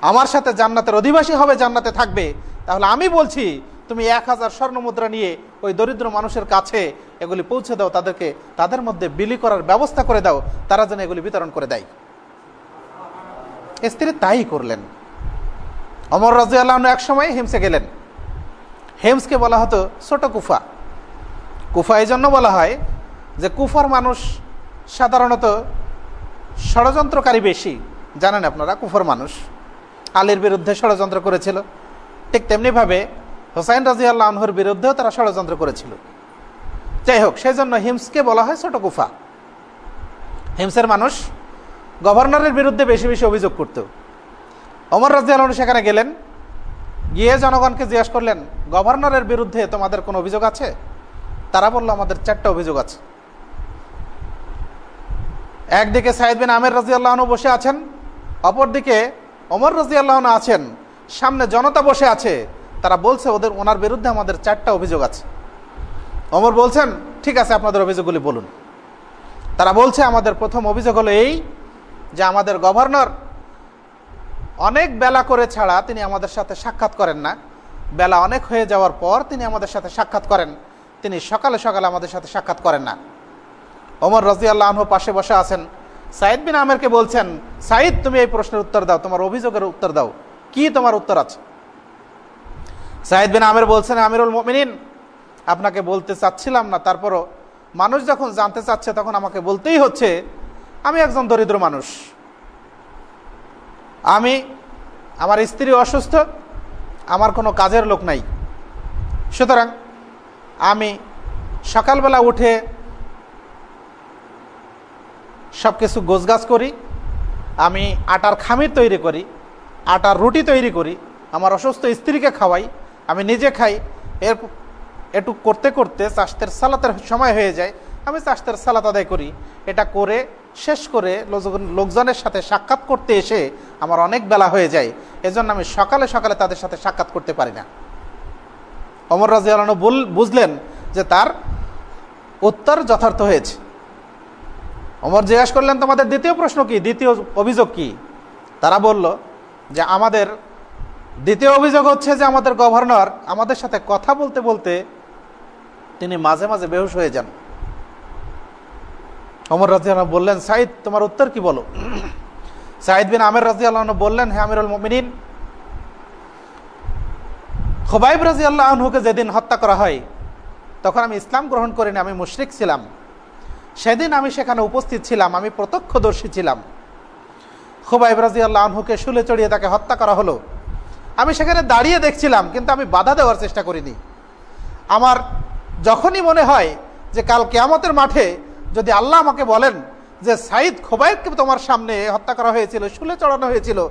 আমার সাথে জান্নাতের অধিবাসী হবে, জান্নাতে থাকবে। তাহলে আমি বলছি, তুমি এক হাজার স্বর্ণ মুদ্রা নিয়ে ওই দরিদ্র মানুষের কাছে এগুলি পৌঁছে দাও, তাদেরকে তাদের মধ্যে বিলি করার ব্যবস্থা করে দাও, তারা যেন এগুলি বিতরণ করে দেয়। স্ত্রী তাই করলেন। অমর রাজু আল্লাহ এক সময় হিমসে গেলেন। হেমসকে বলা হতো ছোট কুফা। কুফা এই জন্য বলা হয় যে কুফার মানুষ সাধারণত ষড়যন্ত্রকারী বেশি। জানেন আপনারা, কুফার মানুষ। আলীর বিরুদ্ধে ষড়যন্ত্র করেছিল। ঠিক তেমনিভাবে হোসাইন রাজি আল্লাহ আনহুর বিরুদ্ধেও তারা ষড়যন্ত্র করেছিল। যাই হোক সেই জন্য হিমসকে বলা হয় ছোট গুফা হিমসের মানুষ গভর্নরের বিরুদ্ধে বেশি বেশি অভিযোগ করত। অমর রাজি আলম সেখানে গেলেন, গিয়ে জনগণকে জিজ্ঞেস করলেন, গভর্নরের বিরুদ্ধে তোমাদের কোনো অভিযোগ আছে? তারা বলল, আমাদের চারটা অভিযোগ আছে। একদিকে সাইদ বিন আমের রাজি আল্লাহনু বসে আছেন, অপরদিকে অমর রাজি আল্লাহন আছেন, সামনে জনতা বসে আছে, তারা বলছে ওদের, ওনার বিরুদ্ধে আমাদের চারটা অভিযোগ আছে। অমর বলছেন, ঠিক আছে, আপনাদের অভিযোগগুলি বলুন। তারা বলছে, আমাদের প্রথম অভিযোগ হলো এই যে আমাদের গভর্নর অনেক বেলা করে ছাড়া তিনি আমাদের সাথে সাক্ষাৎ করেন না। বেলা অনেক হয়ে যাওয়ার পর তিনি আমাদের সাথে সাক্ষাৎ করেন। তিনি সকালে সকালে আমাদের সাথে সাক্ষাৎ করেন না। ওমর রাজি আল্লাহ পাশে বসে আছেন। সাইদ বিন আমেরকে বলছেন, সাইদ, তুমি এই প্রশ্নের উত্তর দাও, তোমার অভিযোগের উত্তর দাও। কি তোমার উত্তর আছে? সাইদ বিন আমের বলছেন, আমিরুল মমিনিন, আপনাকে বলতে চাচ্ছিলাম না। তারপরও মানুষ যখন জানতে চাচ্ছে, তখন আমাকে বলতেই হচ্ছে, আমি একজন দরিদ্র মানুষ। আমি, আমার স্ত্রী অসুস্থ, আমার কোনো কাজের লোক নাই। সুতরাং আমি সকালবেলা উঠে সব কিছু গোছগাছ করি, আমি আটার খামির তৈরি করি, আটার রুটি তৈরি করি, আমার অসুস্থ স্ত্রীকে খাওয়াই, আমি নিজে খাই, এর একটু করতে করতে চাষতের সালাতের সময় হয়ে যায়, আমি চাষতের সালাত আদায় করি। এটা করে শেষ করে লোকজনের সাথে সাক্ষাৎ করতে এসে আমার অনেক বেলা হয়ে যায়। এজন্য আমি সকালে সকালে তাদের সাথে সাক্ষাৎ করতে পারি না। অমর রাজি বুঝলেন যে তার উত্তর যথার্থ হয়েছে। অমর জিজ্ঞাসা করলেন, তোমাদের দ্বিতীয় প্রশ্ন কি? দ্বিতীয় অভিযোগ কি? তারা বলল যে, আমাদের দ্বিতীয় অভিযোগ হচ্ছে যে, আমাদের গভর্নর আমাদের সাথে কথা বলতে বলতে তিনি মাঝে মাঝে বেহুশ হয়ে যান। অমর রাজি বললেন সাইদ তোমার উত্তর কি বলো? সাইদ বিন আমের রাজি আল্লাহ বললেন হ্যাঁ আমিরুল মমিনিন, খোবাইব রাজি আল্লাহ আনহুকে যেদিন হত্যা করা হয়, তখন আমি ইসলাম গ্রহণ করিনি, আমি মুশরিক ছিলাম। সেদিন আমি সেখানে উপস্থিত ছিলাম, আমি প্রত্যক্ষদর্শী ছিলাম। খোবাইব রাজি আল্লাহ আনহুকে শুলে চড়িয়ে তাকে হত্যা করা হলো। আমি সেখানে দাঁড়িয়ে দেখছিলাম, কিন্তু আমি বাধা দেওয়ার চেষ্টা করিনি। আমার যখনই মনে হয় যে কাল কেয়ামতের মাঠে যদি আল্লাহ আমাকে বলেন যে সাইদ খোবাইবকে তোমার সামনে হত্যা করা হয়েছিল, শুলে চড়ানো হয়েছিল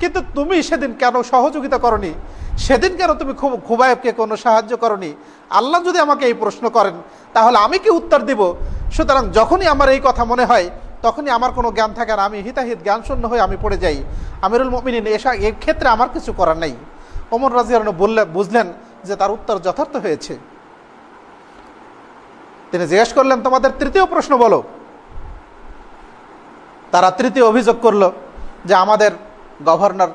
কিন্তু তুমি সেদিন কেন সহযোগিতা করনি? সেদিন কেন তুমি খুব খুবাইবকে কোনো সাহায্য করনি? আল্লাহ যদি আমাকে এই প্রশ্ন করেন, তাহলে আমি কি উত্তর দিব? সুতরাং যখনই আমার এই কথা মনে হয়, তখনই আমার কোনো জ্ঞান থাকে না। আমি হিতাহিত জ্ঞান শূন্য হয়ে আমি পড়ে যাই। আমিরুল মমিন এসা এর ক্ষেত্রে আমার কিছু করার নেই। ওমর রাজিয়ারন বললে বুঝলেন যে তার উত্তর যথার্থ হয়েছে। তিনি জিজ্ঞেস করলেন, তোমাদের তৃতীয় প্রশ্ন বলো। তারা তৃতীয় অভিযোগ করল যে আমাদের গভর্নর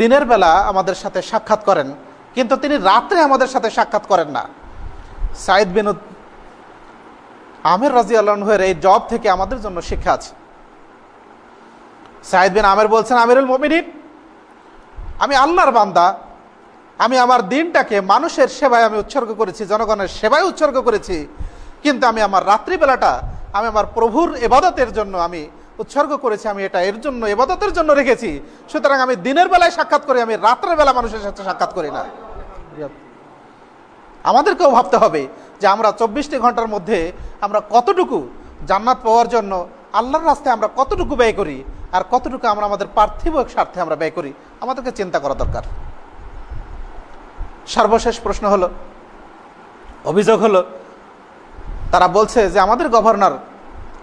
দিনের বেলা আমাদের সাথে সাক্ষাৎ করেন, কিন্তু তিনি রাত্রে আমাদের সাথে সাক্ষাৎ করেন না। সাইদ বিনুদ আমের রাজি আল্লাহের এই জব থেকে আমাদের জন্য শিক্ষা আছে। সাইদ বিন আমের বলছেন, আমিরুল মমিনিন, আমি আল্লাহর বান্দা, আমি আমার দিনটাকে মানুষের সেবায় আমি উৎসর্গ করেছি, জনগণের সেবায় উৎসর্গ করেছি, কিন্তু আমি আমার রাত্রিবেলাটা, আমি আমার প্রভুর এবাদতের জন্য আমি উৎসর্গ করেছি আমি এটা, এর জন্য, এবাদতের জন্য রেখেছি। সুতরাং আমি দিনের বেলায় সাক্ষাৎ করি, আমি রাত্রের বেলা মানুষের সাথে সাক্ষাৎ করি না। আমাদেরকেও ভাবতে হবে যে আমরা চব্বিশটি ঘণ্টার মধ্যে আমরা কতটুকু জান্নাত পাওয়ার জন্য, আল্লাহর রাস্তায় আমরা কতটুকু ব্যয় করি, আর কতটুকু আমরা আমাদের পার্থিব স্বার্থে আমরা ব্যয় করি, আমাদেরকে চিন্তা করা দরকার। সর্বশেষ প্রশ্ন হলো, অভিযোগ হলো, তারা বলছে যে আমাদের গভর্নর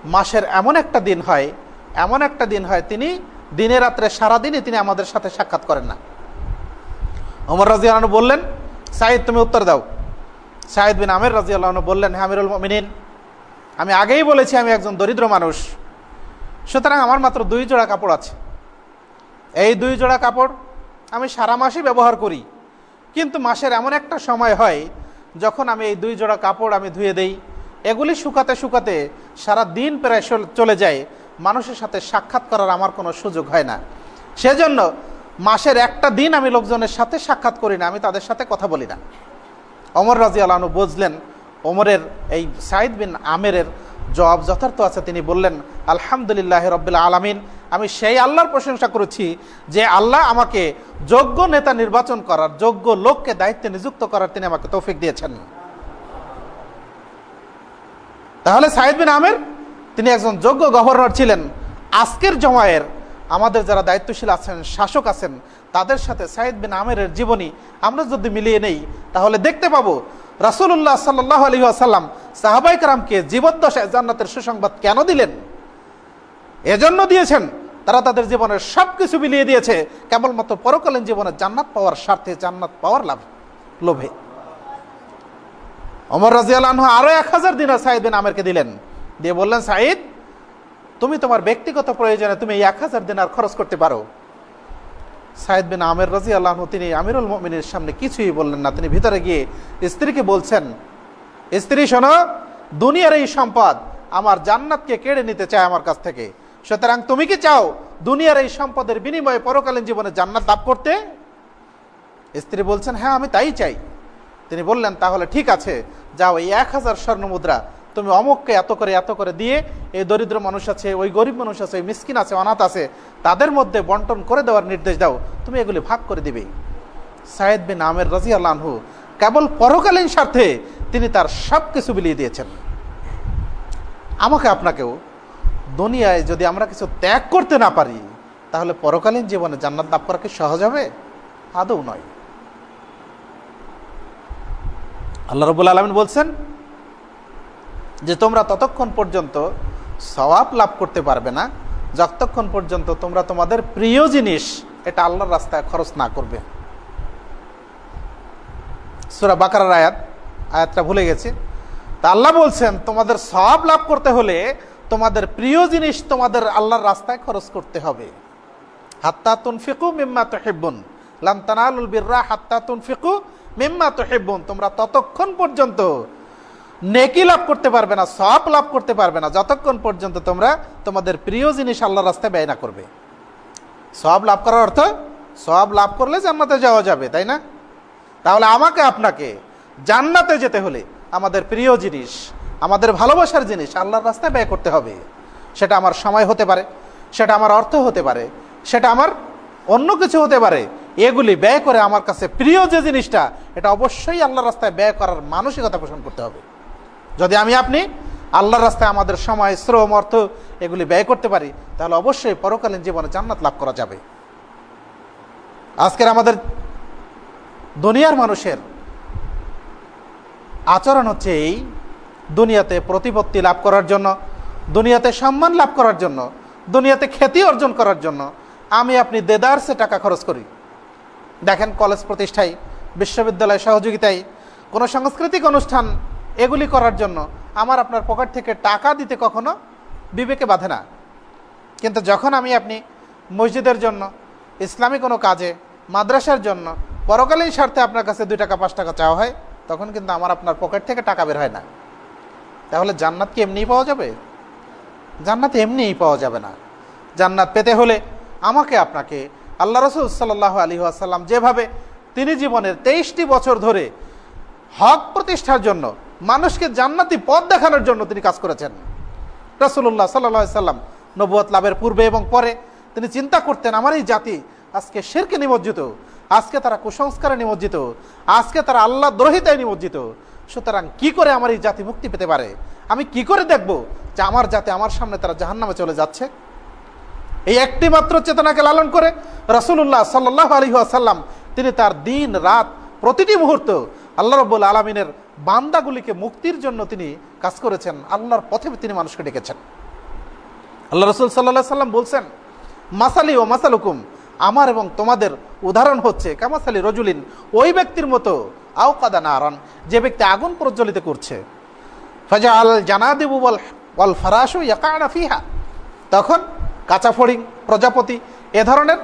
মাসের এমন একটা দিন হয়, এমন একটা দিন হয়, তিনি দিনে রাত্রে সারাদিনই তিনি আমাদের সাথে সাক্ষাৎ করেন না। অমর রাজি আলন বললেন সাইদ তুমি উত্তর দাও। সাইদ বিন আমির রাজি আল্লাহন বললেন হ্যাঁ আমিরুল মিনিন আমি আগেই বলেছি আমি একজন দরিদ্র মানুষ। সুতরাং আমার মাত্র দুই জোড়া কাপড় আছে। এই দুই জোড়া কাপড় আমি সারা মাসই ব্যবহার করি। কিন্তু মাসের এমন একটা সময় হয়, যখন আমি এই দুই জোড়া কাপড় আমি ধুয়ে দেই এগুলি শুকাতে শুকাতে সারা দিন প্রায় চলে যায়। মানুষের সাথে সাক্ষাৎ করার আমার কোনো সুযোগ হয় না। সেজন্য মাসের একটা দিন আমি লোকজনের সাথে সাক্ষাৎ করি না, আমি তাদের সাথে কথা বলি না। অমর রাজি আলানু বুঝলেন, ওমরের এই সাইদ বিন আমেরের জবাব যথার্থ আছে। তিনি বললেন, আলহামদুলিল্লাহ রবিল্লা আলমিন, আমি সেই আল্লাহর প্রশংসা করেছি যে আল্লাহ আমাকে যোগ্য নেতা নির্বাচন করার, যোগ্য লোককে দায়িত্বে নিযুক্ত করার তিনি আমাকে তৌফিক দিয়েছেন। তাহলে সাইদ বিন আমের, তিনি একজন যোগ্য গভর্নর ছিলেন। আজকের জমায়ের আমাদের যারা দায়িত্বশীল আছেন, শাসক আছেন, তাদের সাথে সাইদ বিন আমেরের জীবনী আমরা যদি মিলিয়ে নেই, তাহলে দেখতে পাবো রাসুল্লাহ সাল্লাহ আলী আসাল্লাম সাহাবাইকরামকে জীবদ্দশায় জান্নাতের সুসংবাদ কেন দিলেন? এজন্য দিয়েছেন, তারা তাদের জীবনের সব কিছু মিলিয়ে দিয়েছে, কেবলমাত্র পরকালীন জীবনে জান্নাত পাওয়ার স্বার্থে জান্নাত পাওয়ার লাভ লোভে। অমর রাজিয়াল আরও এক হাজার দিনার সাইদ বিন আমেরকে দিলেন। দিয়ে বললেন সাইদ তুমি তোমার ব্যক্তিগত প্রয়োজনে তুমি এই এক হাজার দিনার খরচ করতে পারো। সাইদ বিন আমের রাজি আল্লাহ তিনি আমিরুল মমিনের সামনে কিছুই বললেন না। তিনি ভিতরে গিয়ে স্ত্রীকে বলছেন, স্ত্রী, শোনো, দুনিয়ার এই সম্পদ আমার জান্নাতকে কেড়ে নিতে চায় আমার কাছ থেকে। সুতরাং তুমি কি চাও দুনিয়ার এই সম্পদের বিনিময়ে পরকালীন জীবনে জান্নাত লাভ করতে? স্ত্রী বলছেন হ্যাঁ আমি তাই চাই। তিনি বললেন, তাহলে ঠিক আছে, যাও এই এক হাজার স্বর্ণ মুদ্রা তুমি অমুককে এত করে এত করে দিয়ে এই দরিদ্র মানুষ আছে, ওই গরিব মানুষ আছে, ওই মিসকিন আছে, অনাথ আছে, তাদের মধ্যে বন্টন করে দেওয়ার নির্দেশ দাও, তুমি এগুলি ভাগ করে দিবে। সায়েদ বিন আমের রাজি আল্লাহু কেবল পরকালীন স্বার্থে তিনি তার সব কিছু বিলিয়ে দিয়েছেন। আমাকে আপনাকেও দুনিয়ায় যদি আমরা কিছু ত্যাগ করতে না পারি, তাহলে পরকালীন জীবনে জান্নাত লাভ করা কি সহজ হবে? আদৌ নয়। আল্লাহ রবুল আলমিন বলছেন যে তোমরা ততক্ষণ পর্যন্ত সওয়াব লাভ করতে পারবে না, যতক্ষণ পর্যন্ত তোমরা তোমাদের প্রিয় জিনিস এটা আল্লাহর রাস্তায় খরচ না করবে। সুরা বাকার আয়াত, আয়াতটা ভুলে গেছি। তা আল্লাহ বলছেন, তোমাদের সব লাভ করতে হলে তোমাদের প্রিয় জিনিস তোমাদের আল্লাহর রাস্তায় খরচ করতে হবে। হাত্তা ফিকু মিম্মা হেব্বন লান্তানালুল বিররা হাত্তা ফিকু মিম্মা হেব্বন তোমরা ততক্ষণ পর্যন্ত নেকি লাভ করতে পারবে না সব লাভ করতে পারবে না, যতক্ষণ পর্যন্ত তোমরা তোমাদের প্রিয় জিনিস আল্লাহ রাস্তায় ব্যয় না করবে। সব লাভ করার অর্থ সব লাভ করলে জান্নাতে যাওয়া যাবে, তাই না? তাহলে আমাকে, আপনাকে জান্নাতে যেতে হলে আমাদের প্রিয় জিনিস, আমাদের ভালোবাসার জিনিস আল্লাহর রাস্তায় ব্যয় করতে হবে। সেটা আমার সময় হতে পারে, সেটা আমার অর্থ হতে পারে, সেটা আমার অন্য কিছু হতে পারে এগুলি ব্যয় করে আমার কাছে প্রিয় যে জিনিসটা, এটা অবশ্যই আল্লাহর রাস্তায় ব্যয় করার মানসিকতা পোষণ করতে হবে। যদি আমি আপনি আল্লাহর রাস্তায় আমাদের সময়, শ্রম, অর্থ এগুলি ব্যয় করতে পারি, তাহলে অবশ্যই পরকালীন জীবনে জান্নাত লাভ করা যাবে। আজকের আমাদের দুনিয়ার মানুষের আচরণ হচ্ছে এই, দুনিয়াতে প্রতিপত্তি লাভ করার জন্য, দুনিয়াতে সম্মান লাভ করার জন্য, দুনিয়াতে খ্যাতি অর্জন করার জন্য, আমি আপনি দেদারসে টাকা খরচ করি। দেখেন কলেজ প্রতিষ্ঠায়, বিশ্ববিদ্যালয় সহযোগিতায় কোনো সাংস্কৃতিক অনুষ্ঠান এগুলি করার জন্য আমার আপনার পকেট থেকে টাকা দিতে কখনো বিবেকে বাঁধে না। কিন্তু যখন আমি আপনি মসজিদের জন্য, ইসলামী কোনো কাজে, মাদ্রাসার জন্য পরকালীন স্বার্থে আপনার কাছে দুই টাকা, পাঁচ টাকা চাওয়া হয়, তখন কিন্তু আমার আপনার পকেট থেকে টাকা বের হয় না। তাহলে জান্নাত কি এমনিই পাওয়া যাবে? জান্নাত এমনিই পাওয়া যাবে না। জান্নাত পেতে হলে আমাকে আপনাকে আল্লাহ রসুল সাল্লাহ আলী আসাল্লাম যেভাবে তিনি জীবনের তেইশটি বছর ধরে হক প্রতিষ্ঠার জন্য, মানুষকে জান্নাতি পথ দেখানোর জন্য তিনি কাজ করেছেন। রসুল্লাহ সাল্লা সাল্লাম নবুয়াত লাভের পূর্বে এবং পরে তিনি চিন্তা করতেন, আমার এই জাতি আজকে শেরকে নিমজ্জিত, আজকে তারা কুসংস্কারে নিমজ্জিত, আজকে তারা আল্লাহ দ্রোহিতায় নিমজ্জিত, সুতরাং কি করে আমার এই জাতি মুক্তি পেতে পারে? আমি কি করে দেখব যে আমার জাতি আমার সামনে তারা জাহান্নামে চলে যাচ্ছে? এই একটি মাত্র চেতনাকে লালন করে রসুল্লাহ সাল্লাহ আলী আসাল্লাম তিনি তার দিন, রাত, প্রতিটি মুহূর্ত আল্লাহ রব্বুল আলমিনের বান্দাগুলিকে মুক্তির জন্য তিনি কাজ করেছেন। আল্লাহর পথে তিনি মানুষকে ডেকেছেন। আল্লাহ রসুল সাল্লাহ সাল্লাম বলছেন, মাসালি ও মাসালুকুম, আমার এবং তোমাদের উদাহরণ হচ্ছে, কামাসালি রজুলিন, ওই ব্যক্তির মতো আও আওকাদা নারন, যে ব্যক্তি আগুন প্রজ্বলিত করছে। ফাজা আল জানাদেবু ওয়াল ফারাসু ইয়াকানা ফিহা। তখন কাঁচা ফড়িং প্রজাপতি, এ ধরনের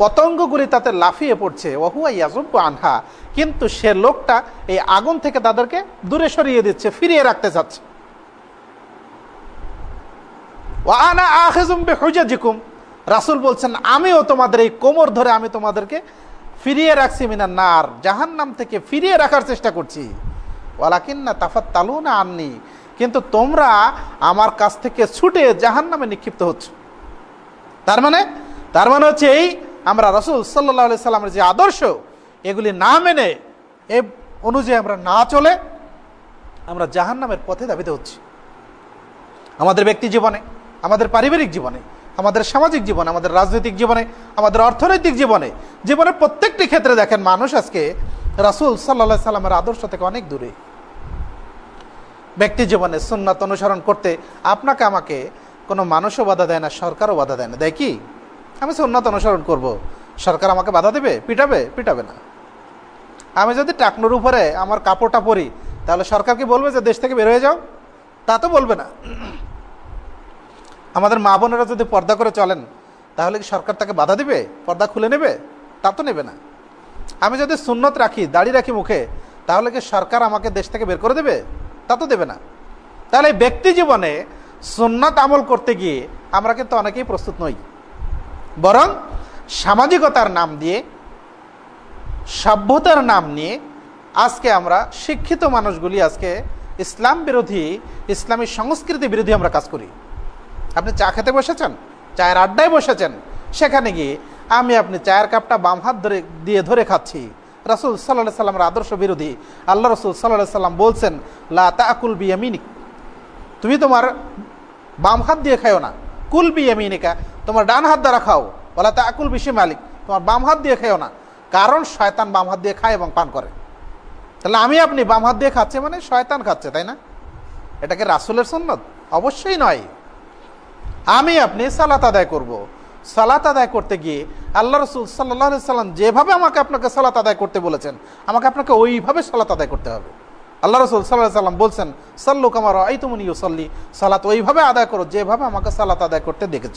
পতঙ্গগুলি তাতে লাফিয়ে পড়ছে। ওহুয়া ইয়াজুব্বু আনহা। কিন্তু সে লোকটা এই আগুন থেকে তাদেরকে দূরে সরিয়ে দিচ্ছে, ফিরিয়ে রাখতে চাচ্ছে হুজাজিকুম রাসুল বলছেন, আমিও তোমাদের এই কোমর ধরে আমি তোমাদেরকে ফিরিয়ে রাখছি মিনা নার জাহান নাম থেকে ফিরিয়ে রাখার চেষ্টা করছি। ওয়ালাকিন্না তাফাত তালু না আননি। কিন্তু তোমরা আমার কাছ থেকে ছুটে জাহান নামে নিক্ষিপ্ত হচ্ছ। তার মানে তার মানে হচ্ছে এই, আমরা রসুল সাল্লাহ সাল্লামের যে আদর্শ, এগুলি না মেনে এ অনুযায়ী আমরা না চলে, আমরা জাহান নামের পথে দাবিতে হচ্ছি। আমাদের ব্যক্তি জীবনে, আমাদের পারিবারিক জীবনে, আমাদের সামাজিক জীবনে, আমাদের রাজনৈতিক জীবনে, আমাদের অর্থনৈতিক জীবনে, জীবনের প্রত্যেকটি ক্ষেত্রে দেখেন মানুষ আজকে রাসুল সাল্লা সাল্লামের আদর্শ থেকে অনেক দূরে। ব্যক্তি জীবনে সুন্নাত অনুসরণ করতে আপনাকে আমাকে কোনো মানুষও বাধা দেয় না, সরকারও বাধা দেয় না। দেয় কি? আমি সুন্নাত অনুসরণ করব। সরকার আমাকে বাধা দেবে? পিটাবে? পিটাবে না। আমি যদি টাকনোর উপরে আমার কাপড়টা পরি, তাহলে সরকার কি বলবে যে, দেশ থেকে বের হয়ে যাও? তা তো বলবে না। আমাদের মা বোনেরা যদি পর্দা করে চলেন, তাহলে কি সরকার তাকে বাধা দিবে? পর্দা খুলে নেবে? তা তো নেবে না। আমি যদি সুন্নত রাখি, দাড়ি রাখি মুখে, তাহলে কি সরকার আমাকে দেশ থেকে বের করে দেবে? তা তো দেবে না। তাহলে ব্যক্তি জীবনে সুন্নত আমল করতে গিয়ে আমরা কিন্তু অনেকেই প্রস্তুত নই। বরং সামাজিকতার নাম দিয়ে, সভ্যতার নাম নিয়ে আজকে আমরা শিক্ষিত মানুষগুলি আজকে ইসলাম বিরোধী, ইসলামী সংস্কৃতি বিরোধী আমরা কাজ করি। আপনি চা খেতে বসেছেন? চায়ের আড্ডায় বসেছেন? সেখানে গিয়ে আমি আপনি চায়ের কাপটা বাম হাত ধরে, দিয়ে ধরে খাচ্ছি। রাসুল সাল্লাহ সাল্লামের আদর্শ বিরোধী। আল্লাহ রসুল সাল্লাহ সাল্লাম বলছেন, লা তাকুল বিয়ামিনিক। তুমি তোমার বাম হাত দিয়ে খাও না। কুল বিয়ামিনিকা তোমার ডান হাত দ্বারা খাও। বলা তা আকুল বিশি মালিক তোমার বাম হাত দিয়ে খেও না। কারণ শয়তান বাম হাত দিয়ে খায় এবং পান করে। তাহলে আমি আপনি বাম হাত দিয়ে খাচ্ছে মানে শয়তান খাচ্ছে, তাই না? এটাকে রাসুলের সন্ন্যত অবশ্যই নয়। আমি আপনি সালাত আদায় করব। সালাত আদায় করতে গিয়ে আল্লাহ রসুল সাল্লাহ সাল্লাম যেভাবে আমাকে আপনাকে সালাত আদায় করতে বলেছেন, আমাকে আপনাকে ওইভাবে সালাত আদায় করতে হবে। আল্লাহ রসুল সাল্লাহ সাল্লাম বলছেন, সাল্লু কামার এই তুমি সল্লি সালাত ওইভাবে আদায় করো, যেভাবে আমাকে সালাত আদায় করতে দেখেছ।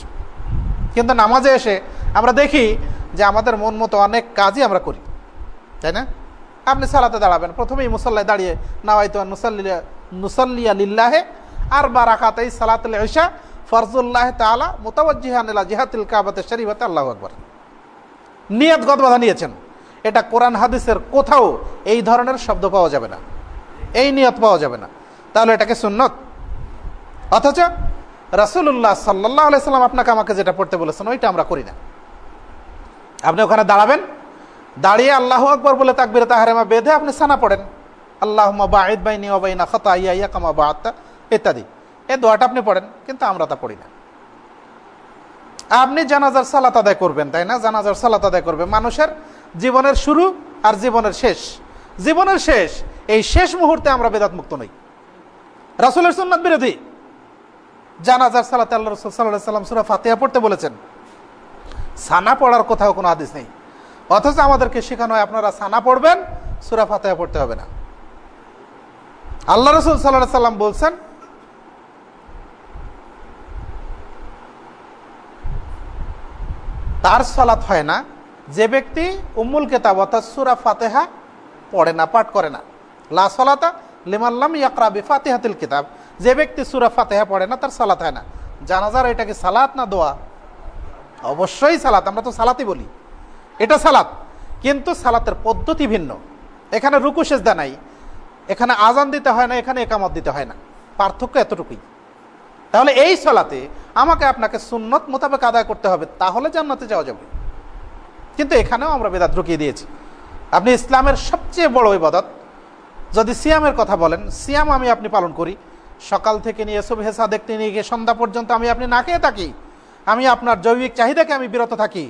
কিন্তু নামাজে এসে আমরা দেখি যে আমাদের মন মতো অনেক কাজই আমরা করি, তাই না? আপনি সালাতে দাঁড়াবেন, প্রথমেই মুসল্লায় দাঁড়িয়ে, নাওয়াইতো নুসাল্লিয়া নুসাল্লিয়া লিল্লাহে আর বা রাখাতাই সালাতুল ঈশা ফরজুল্লাহ তালা মোতাবজিহানিল্লা জিহাতিল কাবাতে শরীফাতে, আল্লাহ আকবর। নিয়ত গদবাধা নিয়েছেন। এটা কোরআন হাদিসের কোথাও এই ধরনের শব্দ পাওয়া যাবে না। এই নিয়ত পাওয়া যাবে না। তাহলে এটাকে সুন্নত। অথচ রাসুল্লাহ সাল্লাহ আলাইসাল্লাম আপনাকে আমাকে যেটা পড়তে বলেছেন, ওইটা আমরা করি না। আপনি ওখানে দাঁড়াবেন, দাঁড়িয়ে আল্লাহ আকবর বলে তাকবির তাহারেমা বেঁধে আপনি সানা পড়েন। আল্লাহ বাঈদ বাইনি অবাইনা খতা ইয়া ইয়া কামা বাহাত্তা ইত্যাদি। এই দোয়াটা আপনি পড়েন, কিন্তু আমরা তা পড়ি না। আপনি জানাজার সালাত আদায় করবেন, তাই না? জানাজার সালাত আদায় করবেন। মানুষের জীবনের শুরু আর জীবনের শেষ। জীবনের শেষ এই শেষ মুহূর্তে আমরা বেদাত মুক্ত নই। রাসুলের সুন্নাত বিরোধী। জানাজার সালাত আল্লাহ রসুল সাল্লাহ সাল্লাম সুরা ফাতেহা পড়তে বলেছেন। সানা পড়ার কোথাও কোনো আদেশ নেই। অথচ আমাদেরকে শেখানো হয় আপনারা সানা পড়বেন, সুরা ফাতেহা পড়তে হবে না। আল্লাহ রসুল সাল্লাহ সাল্লাম বলছেন, তার সলাৎ হয় না, যে ব্যক্তি উম্মুল কেতাব অর্থাৎ সুরা ফাতেহা পড়ে না, পাঠ করে না। লা সলাতা লিমাল্লাম ইয়াকরাবি ফাতেহাতিল কিতাব। যে ব্যক্তি সুরা ফাতেহা পড়ে না, তার সালাত হয় না। জানাজার এটা কি সালাত না দোয়া? অবশ্যই সালাত, আমরা তো সালাতই বলি। এটা সালাত, কিন্তু সালাতের পদ্ধতি ভিন্ন। এখানে রুকু সেজদা নাই। এখানে আজান দিতে হয় না, এখানে একামত দিতে হয় না। পার্থক্য এতটুকুই। তাহলে এই সলাতে আমাকে আপনাকে সুন্নত মোতাবেক আদায় করতে হবে, তাহলে জান্নাতে যাওয়া যাবে। কিন্তু এখানেও আমরা বেদাত ঢুকিয়ে দিয়েছি। আপনি ইসলামের সবচেয়ে বড় ইবাদত যদি সিয়ামের কথা বলেন, সিয়াম আমি আপনি পালন করি। সকাল থেকে নিয়ে হেসা দেখতে নিয়ে গিয়ে সন্ধ্যা পর্যন্ত আমি আপনি না খেয়ে থাকি। আমি আপনার জৈবিক চাহিদাকে আমি বিরত থাকি।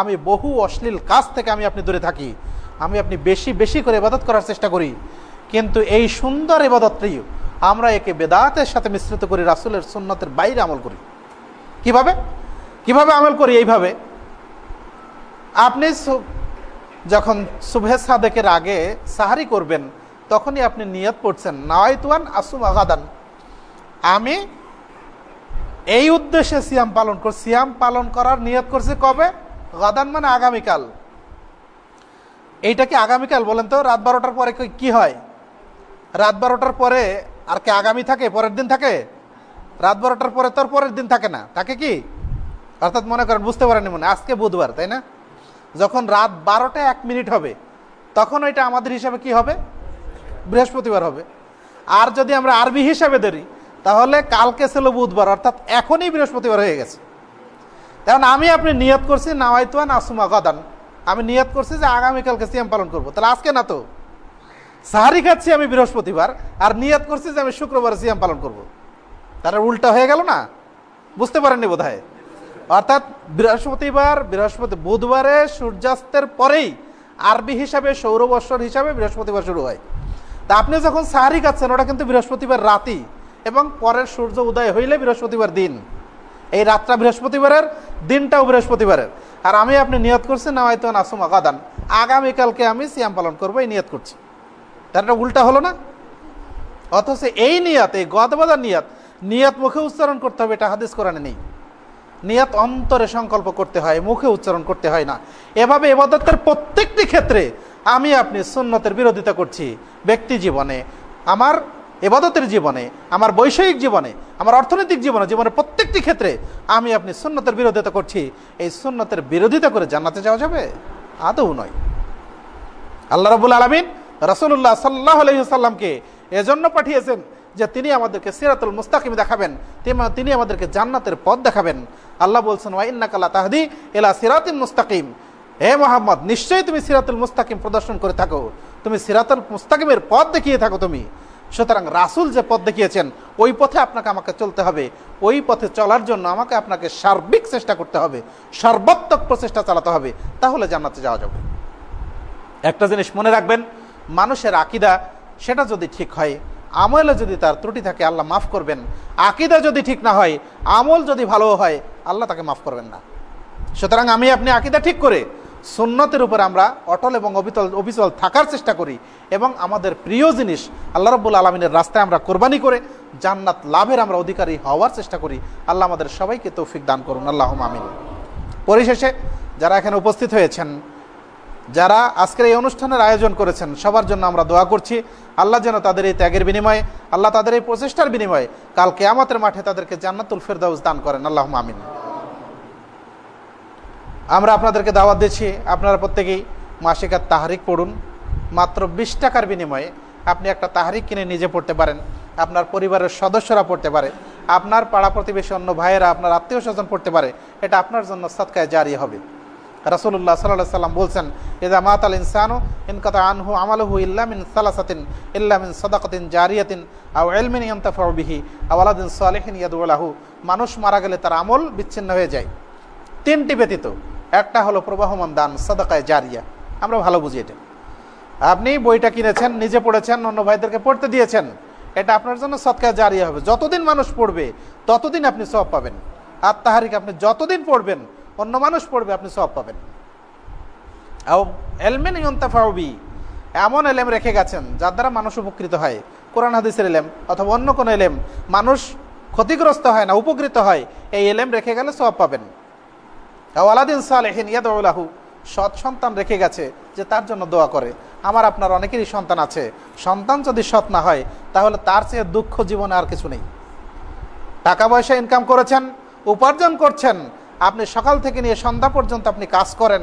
আমি বহু অশ্লীল কাজ থেকে আমি আপনি দূরে থাকি। আমি আপনি বেশি বেশি করে ইবাদত করার চেষ্টা করি। কিন্তু এই সুন্দর ইবাদতটি আমরা একে বেদাতের সাথে মিশ্রিত করি রাসুলের সুন্নতের বাইরে আমল করি। কীভাবে? কীভাবে আমল করি এইভাবে? আপনি যখন সুভে সাদেকের আগে সাহারি করবেন তখনই আপনি নিয়ত পড়ছেন নাওয়াইতুয়ান আসুম আগাদান আমি এই উদ্দেশ্যে সিয়াম পালন কর, সিয়াম পালন করার নিয়ত করছে কবে? গাদান মানে আগামীকাল। এইটা কি আগামীকাল বলেন তো, রাত বারোটার পরে কি হয়? রাত বারোটার পরে আর কি আগামী থাকে, পরের দিন থাকে? রাত বারোটার পরে তোর পরের দিন থাকে না, থাকে কি? অর্থাৎ মনে করেন, বুঝতে পারেনি মনে আজকে বুধবার, তাই না? যখন রাত বারোটা এক মিনিট হবে, তখন ওইটা আমাদের হিসাবে কি হবে? বৃহস্পতিবার হবে। আর যদি আমরা আরবি হিসাবে ধরি, তাহলে কালকে ছিল বুধবার, অর্থাৎ এখনই বৃহস্পতিবার হয়ে গেছে। তেমন আমি আপনি নিয়ত করছি, নাওয়াইতুয়ান আসুমা গদান। আমি নিয়ত করছি যে আগামীকালকে সিএম পালন করব। তাহলে আজকে না তো? সাহারি খাচ্ছি আমি বৃহস্পতিবার, আর নিয়ত করছি যে আমি শুক্রবার সিএম পালন করব। তার উল্টা হয়ে গেল না? বুঝতে পারেননি বোধ হয় অর্থাৎ বৃহস্পতিবার, বৃহস্পতি, বুধবারে সূর্যাস্তের পরেই আরবি হিসাবে, সৌরবৎসর হিসাবে বৃহস্পতিবার শুরু হয়। তা আপনি যখন সাহারি খাচ্ছেন, ওটা কিন্তু বৃহস্পতিবার রাতি এবং পরের সূর্য উদয় হইলে বৃহস্পতিবার দিন। এই রাতটা বৃহস্পতিবারের, দিনটাও বৃহস্পতিবারের। আর আমি আপনি নিয়ত করছি না হয়তো নাসুম আগাদান আগামীকালকে আমি সিয়াম পালন করব, এই নিয়ত করছি। তার উল্টা হলো না? অথচ এই নিয়াত, এই গদবাদার নিয়াত নিয়াত মুখে উচ্চারণ করতে হবে, এটা হাদিস কোরআনে নেই। নিয়াত অন্তরে সংকল্প করতে হয়, মুখে উচ্চারণ করতে হয় না। এভাবে এবাদতের প্রত্যেকটি ক্ষেত্রে আমি আপনি সুন্নতের বিরোধিতা করছি ব্যক্তি জীবনে, আমার এবাদতের জীবনে, আমার বৈষয়িক জীবনে, আমার অর্থনৈতিক জীবনে, জীবনের প্রত্যেকটি ক্ষেত্রে আমি আপনি সুন্নতের বিরোধিতা করছি। এই সুন্নতের বিরোধিতা করে জান্নাতে যাওয়া যাবে? আদৌ নয়। আল্লাহ রবুল আলমিন রসুল্লাহ সাল্লাহ আলহিসাল্লামকে এজন্য পাঠিয়েছেন যে তিনি আমাদেরকে সিরাতুল মুস্তাকিম দেখাবেন তিনি আমাদেরকে জান্নাতের পথ দেখাবেন। আল্লাহ বলছেন ওয়াইন্নাকাল্লা তাহদি এলা সিরাতুল মুস্তাকিম। হে মোহাম্মদ, নিশ্চয়ই তুমি সিরাতুল মুস্তাকিম প্রদর্শন করে থাকো। তুমি সিরাতুল মুস্তাকিমের পথ দেখিয়ে থাকো তুমি। সুতরাং রাসুল যে পথ দেখিয়েছেন, ওই পথে আপনাকে আমাকে চলতে হবে। ওই পথে চলার জন্য আমাকে আপনাকে সার্বিক চেষ্টা করতে হবে। সর্বাত্মক প্রচেষ্টা চালাতে হবে। তাহলে জান্নাতে যাওয়া যাবে। একটা জিনিস মনে রাখবেন, মানুষের আকিদা, সেটা যদি ঠিক হয়, আমলে যদি তার ত্রুটি থাকে, আল্লাহ মাফ করবেন। আকিদা যদি ঠিক না হয়, আমল যদি ভালো হয়, আল্লাহ তাকে মাফ করবেন না। সুতরাং আমি আপনি আকিদা ঠিক করে সুন্নতের উপর আমরা অটল এবং অবিতল অবিচল থাকার চেষ্টা করি এবং আমাদের প্রিয় জিনিস আল্লাহ রব্বুল আলমিনের রাস্তায় আমরা কোরবানি করে জান্নাত লাভের আমরা অধিকারী হওয়ার চেষ্টা করি। আল্লাহ আমাদের সবাইকে তৌফিক দান করুন। আল্লাহ আমিন। পরিশেষে যারা এখানে উপস্থিত হয়েছেন, যারা আজকের এই অনুষ্ঠানের আয়োজন করেছেন, সবার জন্য আমরা দোয়া করছি। আল্লাহ যেন তাদের এই ত্যাগের বিনিময়ে, আল্লাহ তাদের এই প্রচেষ্টার বিনিময়ে কাল কেয়ামতের মাঠে তাদেরকে জান্নাতুল ফেরদাউস দান করেন। আল্লাহ আমিন। আমরা আপনাদেরকে দাওয়াত দিচ্ছি, আপনারা প্রত্যেকেই মাসিকার তাহারিক পড়ুন। মাত্র বিশ টাকার বিনিময়ে আপনি একটা তাহারিক কিনে নিজে পড়তে পারেন, আপনার পরিবারের সদস্যরা পড়তে পারে, আপনার পাড়া প্রতিবেশী অন্য ভাইয়েরা, আপনার আত্মীয় স্বজন পড়তে পারে, এটা আপনার জন্য সৎকায় জারি হবে। রাসুল্লাহ সাল্লাহ সাল্লাম বলছেন এদা মাত আল ইনসানু ইনকাতা আনহু আমালহু ইল্লামিন সালাসাতিন ইল্লামিন সদাকতিন জারিয়াতিন আউ এলমিন ইয়ন্তাফিহি আওয়ালাদিন সালেহিন ইয়াদুল্লাহু মানুষ মারা গেলে তার আমল বিচ্ছিন্ন হয়ে যায়। তিনটি ব্যতীত একটা হলো প্রবাহমান দান, সদাকায় জারিয়া। আমরা ভালো বুঝি এটা। আপনি বইটা কিনেছেন, নিজে পড়েছেন, অন্য ভাইদেরকে পড়তে দিয়েছেন। এটা আপনার জন্য সৎকায় জারিয়া হবে। যতদিন মানুষ পড়বে, ততদিন আপনি সব পাবেন। আর তাহারিকে, আপনি যতদিন পড়বেন, অন্য মানুষ পড়বে, আপনি সব পাবেন। এলমেন ইয়ন্তাফাউবি এমন এলেম রেখে গেছেন, যার দ্বারা মানুষ উপকৃত হয়। কোরআন, হাদিসের এলেম, অথবা অন্য কোনো এলেম, মানুষ ক্ষতিগ্রস্ত হয় না, উপকৃত হয়, এই এলেম রেখে গেলে সব পাবেন। আলাদিন সালেহিন ইয়াদুল্লাহু সৎ সন্তান রেখে গেছে যে তার জন্য দোয়া করে। আমার, আপনার অনেকেরই সন্তান আছে। সন্তান যদি সৎ না হয়, তাহলে তার চেয়ে দুঃখ জীবনে আর কিছু নেই। টাকা পয়সা ইনকাম করেছেন, উপার্জন করছেন, আপনি সকাল থেকে নিয়ে সন্ধ্যা পর্যন্ত আপনি কাজ করেন,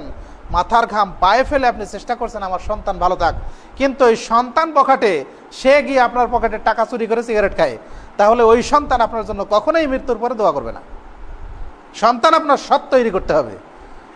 মাথার ঘাম পায়ে ফেলে আপনি চেষ্টা করছেন, আমার সন্তান ভালো থাক। কিন্তু ওই সন্তান পকেটে সে গিয়ে আপনার পকেটে টাকা চুরি করে সিগারেট খায়। তাহলে ওই সন্তান আপনার জন্য কখনোই মৃত্যুর পরে দোয়া করবে না। সন্তান আপনার সৎ তৈরি করতে হবে।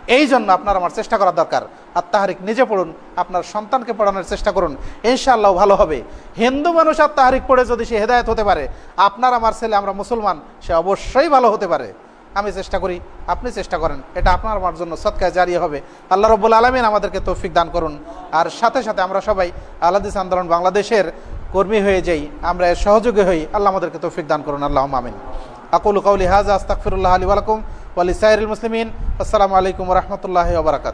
এই জন্য আপনার আমার চেষ্টা করা দরকার। আর তাহারিক নিজে পড়ুন, আপনার সন্তানকে পড়ানোর চেষ্টা করুন। ইনশাআল্লাহ ভালো হবে। হিন্দু মানুষ আর তাহারিক পড়ে যদি সে হেদায়ত হতে পারে, আপনার আমার ছেলে, আমরা মুসলমান, সে অবশ্যই ভালো হতে পারে। আমি চেষ্টা করি, আপনি চেষ্টা করেন। এটা আপনার আমার জন্য সৎকায় জারি হবে। আল্লাহ রব্বুল আলমিন আমাদেরকে তৌফিক দান করুন। আর সাথে সাথে আমরা সবাই আলাদিস আন্দোলন বাংলাদেশের কর্মী হয়ে যাই, আমরা সহযোগী হই। আল্লাহ আমাদেরকে তৌফিক দান করুন। আল্লাহ আমিন আকুল কাউলি হাজ আস্তাকফিরুল্লাহ আলী ওয়ালাকুম ওয়ালি সাইরুল মুসলিমিন আসসালামু আলাইকুম রহমতুল্লাহ ওবরাকাত